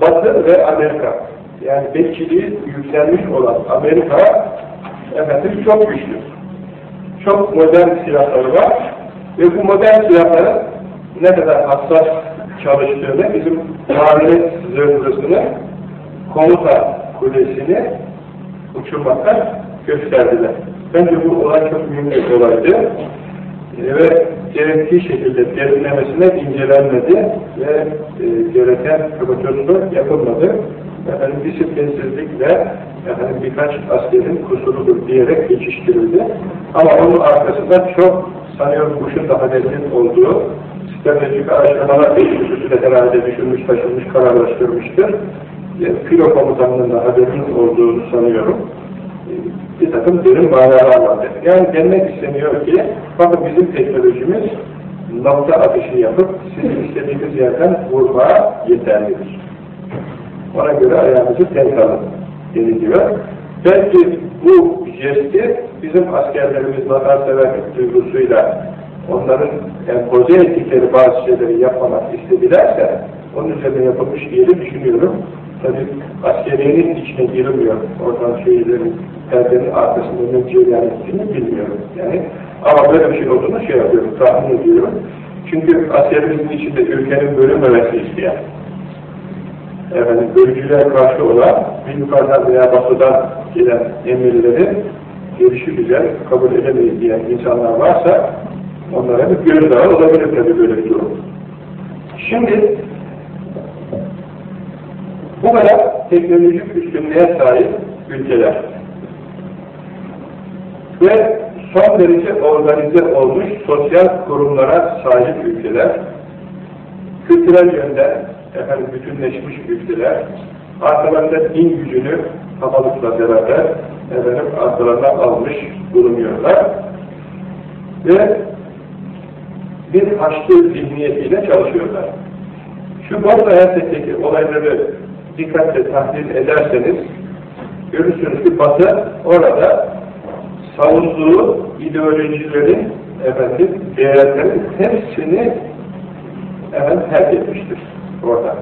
Batı ve Amerika yani bekçiliği yükselmiş olan Amerika efendim çok güçlü. Çok modern silahları var ve bu modern silahların ne kadar hassas çalıştığını bizim muharebe zırhlısını komuta kulesini uçurmaktan gösterdiler. Bence bu olay çok mühim bir olaydı. Ve gerektiği şekilde derinlemesine incelenmedi ve e, gereken protesto yapılmadı. Efendim, disiplinsizlikle efendim, birkaç askerin kusurudur diyerek geçiştirildi. Ama onun arkasında çok sanıyorum Bush'un da haberinin olduğu stratejik araştırmalar hususuyla herhalde düşünmüş, taşınmış, kararlaştırmıştır. E, filo komutanının da haberinin olduğunu sanıyorum. E, bir takım derin manalar vardır. Yani demek isteniyor ki, bakın bizim teknolojimiz nokta atışı yapıp sizin istediğiniz yerden vurmaya yeterlidir. Ona göre ayağınızı denk alın deniliyor. Belki bu jesti bizim askerlerimiz vatanseverlik duygusuyla onların empoze ettikleri bazı şeyleri yapmamak istedilerse onun üzerine yapılmış diye düşünüyorum. Tabi askeriyenin içine girilmiyor. Oradan şeylerin, perdenin arkasında ne cereyan ettiğini bilmiyorum. Yani ama böyle bir şey olduğunu şey yapıyorum, tahmin ediyorum. Çünkü askerimizin içinde ülkenin bölünmemesi isteyen, efendim, bölücülüğe karşı olan bir yukarıdan veya batıdan gelen emirleri gelişi güzel kabul edemeyiz diyen insanlar varsa onlara bir gözdağı olabilir tabii böyle bir durum. Şimdi bu kadar teknolojik üstünlüğe sahip ülkeler ve son derece organize olmuş sosyal kurumlara sahip ülkeler, kültürel yönden efendim bütünleşmiş ülkeler, arkalarında din gücünü kabalıkla beraber efendim arkalarına almış bulunuyorlar ve bir haçlı zihniyetiyle çalışıyorlar. Şu Bosna Hersek'teki olayları dikkatle tahlil ederseniz görürsünüz ki Batı orada savunduğu ideolojilerin efendim, değerlerin hepsini efendim, terk etmiştir orada.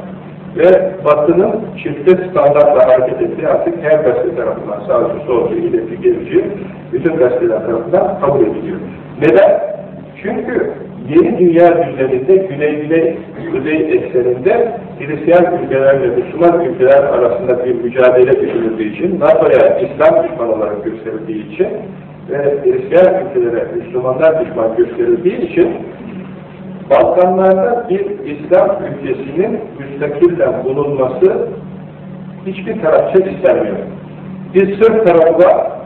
Ve Batı'nın çifte standartla hareket ettiği artık her gazete tarafından, sağcı, solcu, ileri, gerici, bütün gazeteler tarafından kabul ediliyor. Neden? Çünkü yeni dünya düzeninde güney-güney kuzey ekseninde Hristiyan ülkelerle Müslüman ülkeler arasında bir mücadele düşünüldüğü için, NATO'ya İslam düşman olarak gösterildiği için ve Hristiyan ülkelere Müslümanlar düşman gösterildiği için Balkanlarda bir İslam ülkesinin müstakillen bulunması hiçbir tarafçı istemiyor. Bir Sırp tarafı var,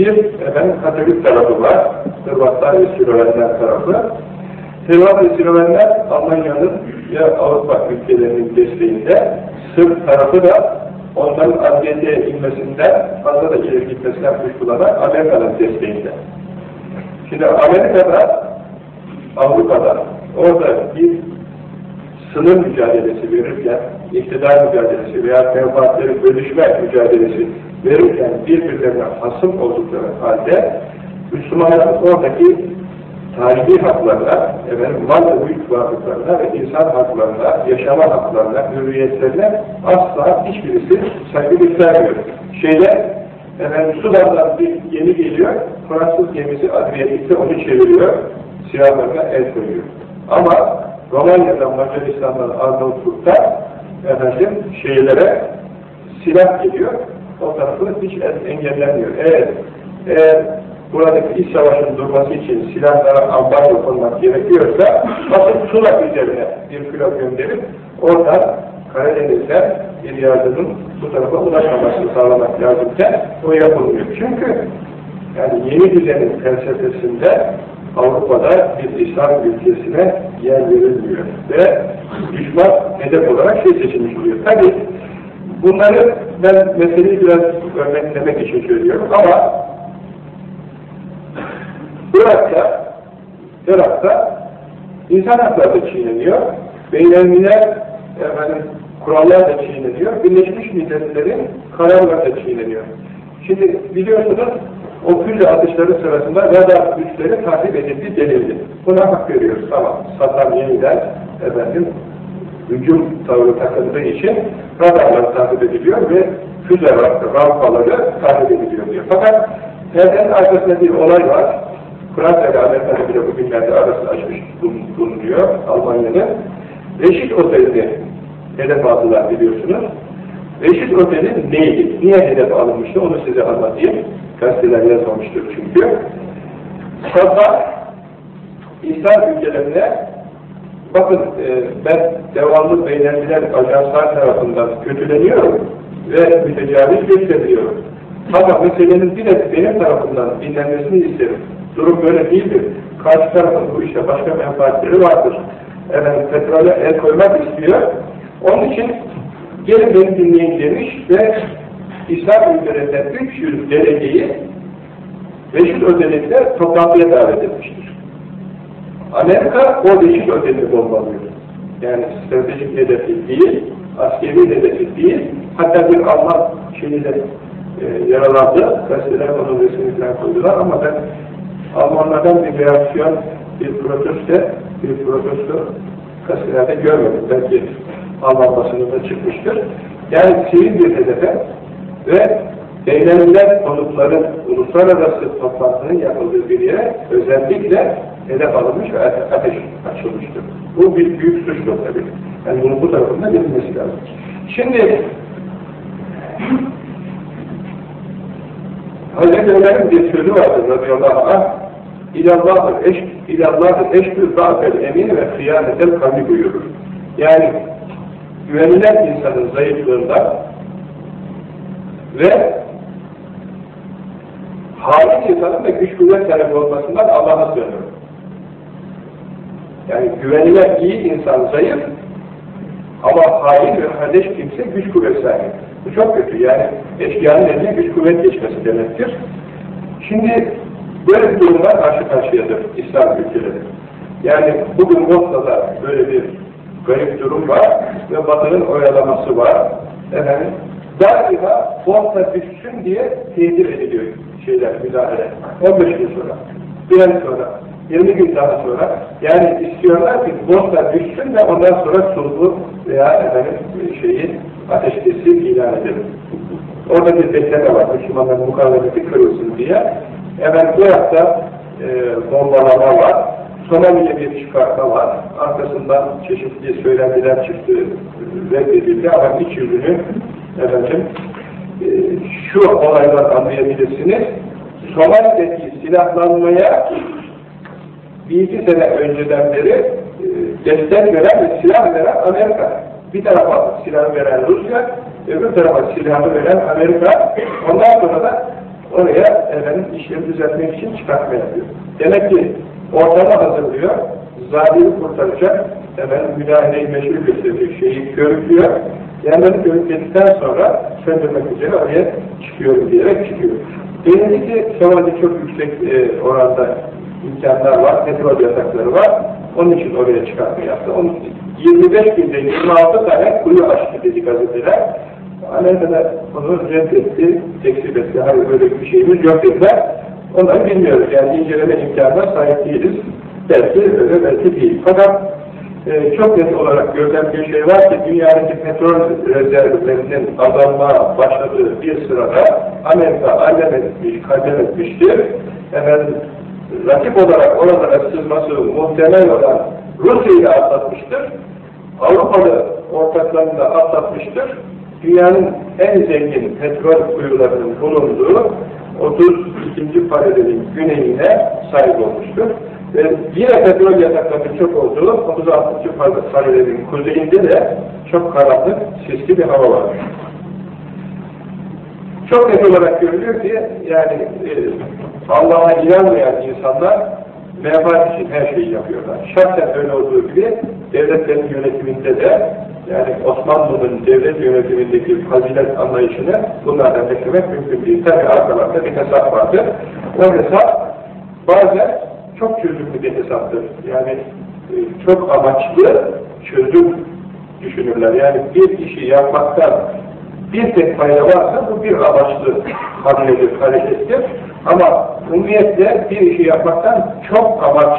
bir efendim, Katolik tarafı var, Hırvatlar ve Sürovenler tarafı. Hırvat ve Sürovenler Almanya'nın ya Avrupa ülkelerinin desteğinde, Sırp tarafı da onların adliyete inmesinden, fazla da ileri gitmesinden kuşkulanan Amerika'nın desteğinde. Şimdi Amerika'da, Avrupa'da, orada bir sınır mücadelesi verirken, iktidar mücadelesi veya menfaatleri bölüşme mücadelesi verirken birbirlerine hasım oldukları halde Müslümanların oradaki tarihi haklarına, efendim, mal ve mülk varlıklarına ve insan haklarına, yaşama haklarına, hürriyetlerine asla hiçbirisi saygı göstermiyor. Şeyde, efendim, Sudan'dan bir gemi geliyor, Fransız gemisi Adriyatik'te onu çeviriyor, silahlarına el koyuyor. Ama Romanya'dan, Macaristan'dan, Arnavutluk'ta efendim, şeylere silah geliyor, o tarafı hiç engellenmiyor. Eğer, eğer buradaki iç savaşın durması için silahlara ambargo konmak gerekiyorsa basıp Tuna üzerine bir filo gönderip oradan Karadeniz'den bir yardımın bu tarafa ulaşmamasını sağlamak lazımken o yapılmıyor. Çünkü yani yeni düzenin felsefesinde Avrupa'da bir İslam ülkesine yer verilmiyor ve düşman hedef olarak şey seçilmiş oluyor. Tabi bunları ben meseleyi biraz örneklemek için söylüyorum ama Irak'ta, Irak'ta insan hakları çiğneniyor, beylermiler efendim, kurallar da çiğneniyor, Birleşmiş Milletler'in kararları da çiğneniyor. Şimdi biliyorsunuz o füze atışları sırasında radar güçleri takip edildi, denildi. Buna hak veriyoruz. Tamam. Saddam yeniden efendim hücum tavrı takıldığı için radarlar takip ediliyor ve füze rampaları takip ediliyor diyor. Fakat perdenin arkasında bir olay var. Fransa ile Amerika'da bile bugünlerde arasını açmış bulunuyor Almanya'da. Reşit Oteli'ni hedef aldılar biliyorsunuz. Reşit Oteli neydi? Niye hedef alınmıştı? Onu size anlatayım. Gazeteler yazmamıştır çünkü. Sabah İslam ülkelerine bakın e, ben devamlı beğendiler ajanslar tarafından kötüleniyorum ve mütecaviz gösteriliyorum. Ama meselenin bir de benim tarafından dinlenmesini isterim. Durum böyle değildir. Karşı tarafın bu işte başka menfaatleri vardır. Efendim, petrole el koymak istiyor. Onun için gelin beni dinleyin demiş ve İslam ülkelerinden 300 delegeyi Reşit özellikle toplantıya davet etmiştir. Amerika o eşit ötesi bombalıyor. Yani stratejik hedefi değil, askeri hedefi değil, hatta bir Alman şeyinde e, yaralandı, gazeteler onun resmini falan koydular ama ben Almanlardan bir reaksiyon, bir protesto, bir protesto gazetelerde görmedim. Belki Alman basınında çıkmıştır. Yani sivil bir hedefe ve eğlenilen konutların uluslararası toplantının yapıldığı bir yere özellikle hedef alınmış ve ateş açılmıştır. Bu bir büyük suçtur tabii. Yani bunun bu tarafında bilinmesi lazım. Şimdi Hazreti Ömer'in bir sözü vardır radıyallahu anh İlallahı eş, ilallahı eşbü zâfel emin ve hıyanetel kavmi buyurur. Yani güvenilen insanın zayıflığından ve hain insanın da güç kuvvet sahibi olmasından Allah'a sığınır. Yani güvenilen iyi insan zayıf ama hain ve kardeş kimse güç kuvvet sahibi. Bu çok kötü yani eşkıyanın eline güç kuvvet geçmesi demektir. Şimdi böyle bir durumla karşı karşıyadır İslam ülkeleri. Yani bugün Bosna'da böyle bir garip durum var ve Batı'nın oyalaması var. Efendim, daima Bosna düşsün diye tehdit ediliyor şeyler, müdahale. 15 gün sonra, bir ay sonra, 20 gün daha sonra yani istiyorlar ki Bosna düşsün ve ondan sonra sulhu veya efendim şeyi ateşkesi ilan edelim. Orada bir bekleme var, Müslümanların mukavemeti kırılsın diye. Hemen bu hafta e, bombalama var, Somali'ye bir çıkartma var, arkasından çeşitli söylentiler çıktı, reddedildi ama iç yüzünü efendim, e, şu olaylar anlayabilirsiniz. Somali'deki silahlanmaya bir iki sene önceden beri e, destek veren ve silah veren Amerika. Bir tarafa silah veren Rusya, öbür tarafa silahı veren Amerika. Ondan sonra da oraya efendim işleri düzeltmek için çıkartma yapıyor. Demek ki ortamı hazırlıyor, zalimi kurtaracak, efendim müdahaleyi meşhur gösteriyor, şeyi körüklüyor. Yanları körükledikten sonra söndürmek üzere oraya çıkıyor diyerek çıkıyor. Denildi ki Somali'de çok yüksek e, oranda imkanlar var, petrol yatakları var. Onun için oraya çıkartma yaptı. Onun 25 günde 26 tane kuyu açtı dedi gazeteler. Amerika'da bunu reddetti, tekzip etti. Hayır böyle bir şeyimiz yok dediler. Onları bilmiyoruz. Yani inceleme imkanına sahip değiliz. Belki öyle, belki değil. Fakat e, çok net olarak görülen bir şey var ki dünyadaki petrol rezervlerinin azalma başladığı bir sırada Amerika alem etmiş, kalem etmiştir. Efendim, rakip olarak oralara sızması muhtemel olan Rusya'yı atlatmıştır. Avrupa'da ortaklarını da atlatmıştır. Dünyanın en zengin petrol kuyularının bulunduğu 32. paralelin güneyine sahip olmuştur. Ve yine petrol yataklarının çok olduğu 36. paralelin kuzeyinde de çok karanlık, sisli bir hava vardır. Çok net olarak görülüyor ki yani e, Allah'a inanmayan insanlar menfaat için her şeyi yapıyorlar. Şahsen öyle olduğu gibi devletlerin yönetiminde de yani Osmanlı'nın devlet yönetimindeki fazilet anlayışını bunlardan beklemek mümkün değil. Tabi arkalarda bir hesap vardır. O hesap bazen çok çözümlü bir hesaptır. Yani e, çok amaçlı çözüm düşünürler. Yani bir işi yapmaktan bir tek fayda varsa bu bir amaçlı hamledir, harekettir. Ama umumiyetle bir işi yapmaktan çok amaç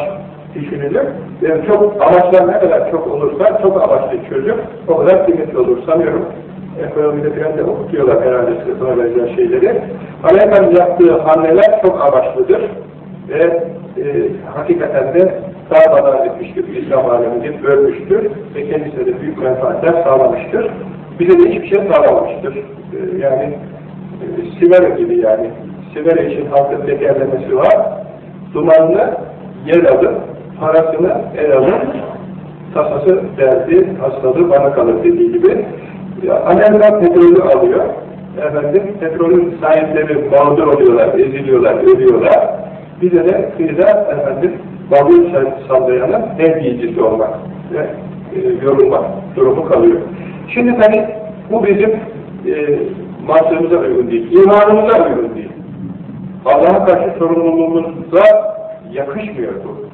düşünülür. Yani çok amaçlar ne kadar çok olursa çok amaçlı çözüm o kadar kıymetli olur sanıyorum. Ekonomide falan da okutuyorlar herhalde buna benzer şeyleri. Amerika'nın yaptığı hamleler çok amaçlıdır ve e, hakikaten de darmadağın etmiştir, İslam alemini bölmüştür ve kendisine de büyük menfaatler sağlamıştır. Bize de hiçbir şey sağlamamıştır. E, yani e, Sivera gibi yani. Sivera için halkın tekerlemesi var. Dumanlı yer alır, parasını el alır, tasası derdi, hastalığı bana kalır dediği gibi. Amerika petrolü alıyor. Efendim, petrolün sahipleri mağdur oluyorlar, eziliyorlar, ölüyorlar. Bize de kıyıda efendim, babul sallayanın ev yiyicisi olmak ve e, yorulmak durumu kalıyor. Şimdi tabi bu bizim e, mantığımıza uygun değil, imanımıza uygun değil. Allah'a karşı sorumluluğumuza yakışmıyor bu.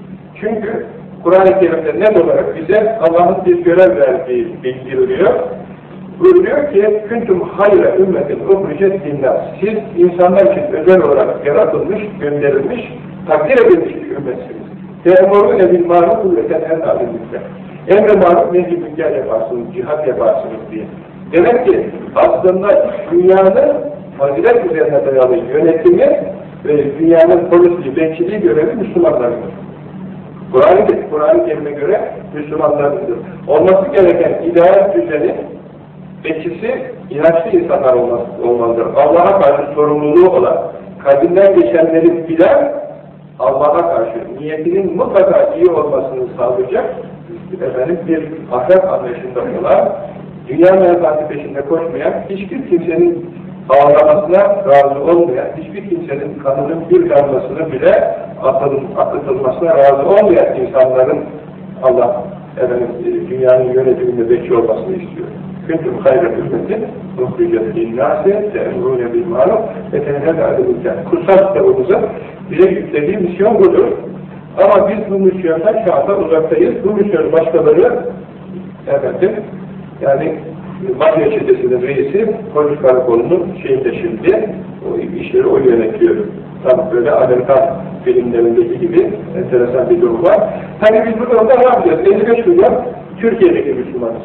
Çünkü Kur'an-ı Kerim'de net olarak bize Allah'ın bir görev verdiği bildiriliyor. Buyuruyor ki, küntüm hayra ümmetin uhricet dinler. Siz insanlar için özel olarak yaratılmış, gönderilmiş, takdir edilmiş bir ümmetsiniz. Te'emurune bil maruf ve tenhen alimlikle. Emre maruf nehi münker yaparsınız, cihat yaparsınız diye. Demek ki aslında dünyanın fazilet üzerine dayalı yönetimi ve dünyanın polisi, bekçiliği görevi Müslümanlarındır. Kur'an-ı Kur Kerim'e göre Müslümanlarındır. Olması gereken ideal düzeni bekçisi inançlı insanlar olmalıdır. Allah'a karşı sorumluluğu olan, kalbinden geçenleri bilen, Allah'a karşı niyetinin mutlaka iyi olmasını sağlayacak efendim, bir ahlak anlayışında olan, dünya menfaati peşinde koşmayan, hiçbir kimsenin ağlamasına razı olmayan, hiçbir kimsenin kanının bir damlasını bile akıtılmasına razı olmayan insanların Allah efendim, dünyanın yönetiminde bekçi olmasını istiyor. Küntüm hayret ümmetin nuhricet linnâse te'emrûne bil ma'ruf ve tenhel ademülken. Kutsal kitabımızın bize yüklediği misyon budur. Ama biz bu şu anda uzaktayız. Bu misyon başkaları efendim yani Mafya çetesinin reisi polis karakolunun şeyinde şimdi o işleri o yönetiyor. Tam böyle Amerikan filmlerindeki gibi enteresan bir durum var. Tabii biz burada orada ne yapacağız? 55 milyon Türkiye'deki Müslümanız.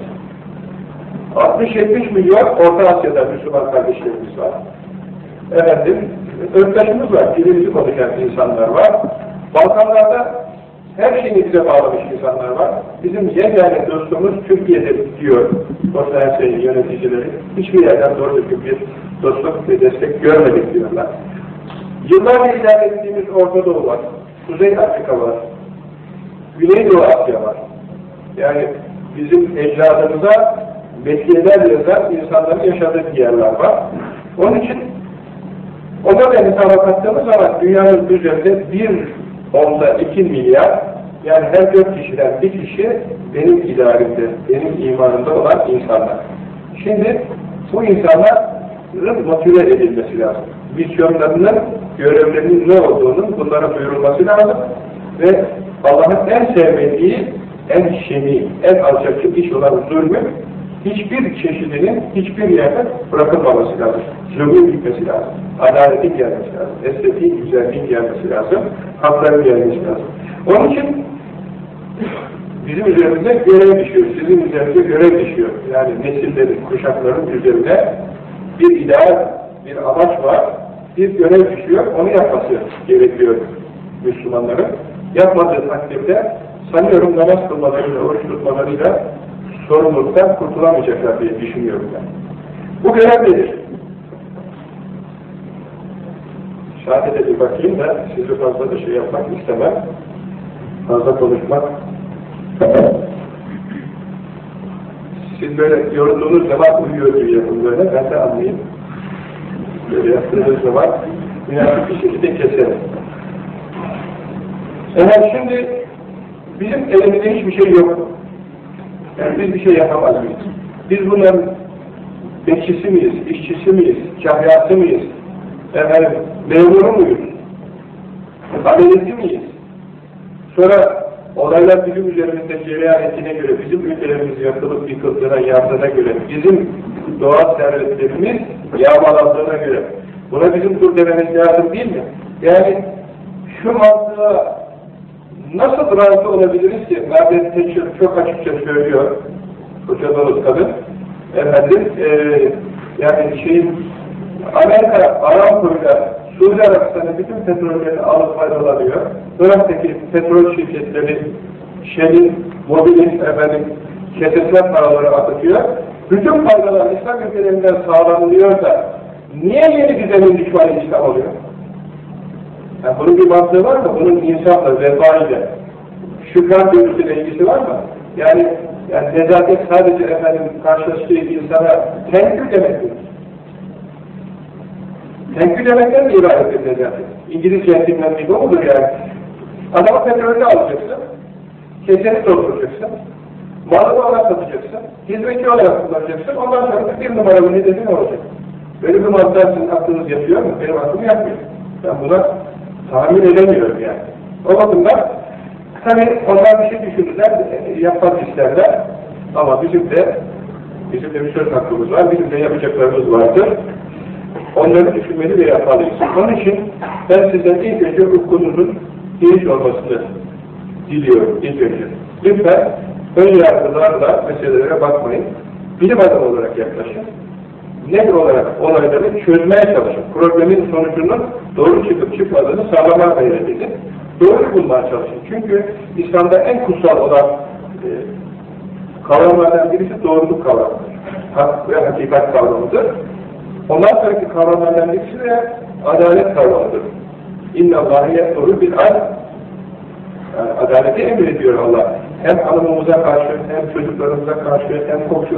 60-70 milyon Orta Asya'da Müslüman kardeşlerimiz var. Efendim, örttaşımız var, dilimizi konuşan insanlar var. Balkanlarda her şeyini bize bağlamış insanlar var. Bizim yegane dostumuz Türkiye'de diyor Bosna Hersey'in yöneticileri. Hiçbir yerden doğru düzgün bir dostluk ve destek görmedik diyorlar. Yıllarca ilerlettiğimiz Orta Doğu var, Kuzey Afrika var, Güneydoğu Asya var. Yani bizim ecdadımıza metiyeler yazan insanların yaşadığı yerler var. Onun için o da beni zaman dünyanın üzerinde bir onda iki milyar yani her dört kişiden bir kişi benim idarimde, benim imanımda olan insanlar. Şimdi bu insanların motive edilmesi lazım. Misyonlarının, görevlerinin ne olduğunun bunlara duyurulması lazım. Ve Allah'ın en sevmediği, en şeni, en alçakçı iş olan zulmü hiçbir çeşidinin hiçbir yerde bırakılmaması lazım. Zulmün bitmesi lazım. Adaletin gelmesi lazım. Estetiğin, güzelliğin gelmesi lazım. Hakların gelmesi lazım. Onun için bizim üzerimize görev düşüyor. Sizin üzerinize görev düşüyor. Yani nesillerin, kuşakların üzerine bir ideal, bir amaç var. Bir görev düşüyor. Onu yapması gerekiyor Müslümanların. Yapmadığı takdirde sanıyorum namaz kılmalarıyla, oruç tutmalarıyla sorumluluktan kurtulamayacaklar diye düşünüyorum ben. Bu görev nedir? Şahadete bir bakayım da sizi fazla da şey yapmak istemem. Fazla konuşmak. Siz böyle yorulduğunuz zaman uyuyor diye yapın böyle. Ben de anlayayım. Böyle yaptığınız zaman münafık bir şekilde keserim. Evet şimdi bizim elimizde hiçbir şey yok. Yani biz bir şey yapamaz mıyız? Biz bunların bekçisi miyiz, işçisi miyiz, kahyası mıyız, efendim, memuru muyuz, ameliyeti miyiz? Sonra olaylar bizim üzerimizde cereyan ettiğine göre, bizim ülkelerimiz yakılıp yıkıldığına, yardığına göre, bizim doğal servetlerimiz yağmalandığına göre, buna bizim dur dememiz lazım değil mi? Yani şu mantığa Nasıl razı olabiliriz ki? Margaret Thatcher çok açıkça söylüyor, koca dolu kadın. Efendim, e, yani şeyin, Amerika Aramco'yla Suudi Arabistan'ın bütün petrollerini alıp faydalanıyor. Irak'taki petrol şirketleri, Shell'in, Mobil'in, efendim, kesesler paraları akıtıyor. Bütün faydalar İslam ülkelerinden sağlanılıyor da niye yeni düzenin düşmanı İslam oluyor? Yani bunun bir mantığı var mı? Bunun insanla, vefayla, şükran duygusuyla ilgisi var mı? Yani yani nezaket sadece efendim karşılaştığı insana tenkül demektir. Tenkül demekten mi ibarettir nezaket? İngiliz centilmen gibi olur yani. Adamı petrolünü alacaksın, keseni dolduracaksın, malını ona satacaksın, hizmetçi olarak kullanacaksın, ondan sonra bir numaralı ne dediğin olacak. Böyle bir mantığa sizin aklınız yapıyor mu? Benim aklım yapmıyor. Ben buna tahammül edemiyorum yani. O bakımdan Tabii onlar bir şey düşünürler, yapmak isterler. Ama bizim de bizim de bir söz hakkımız var, bizim de yapacaklarımız vardır. Onları düşünmeli ve yapmalıyız. Onun için ben sizden ilk önce ufkunuzun geniş olmasını diliyorum ilk önce. Lütfen ön yargılarla meselelere bakmayın. Bilim adamı olarak yaklaşın. Net olarak olayları çözmeye çalışın. Problemin sonucunun doğru çıkıp çıkmadığını sağlamaya gayret. Doğru bulmaya çalışın. Çünkü İslam'da en kutsal olan e, kavramlardan birisi doğruluk kavramıdır. Hak ve hakikat kavramıdır. Ondan sonraki kavramlardan birisi de adalet kavramıdır. İnna Allah'e doğru bir ad yani adaleti emrediyor Allah. Hem hanımımıza karşı, hem çocuklarımıza karşı, hem komşularımıza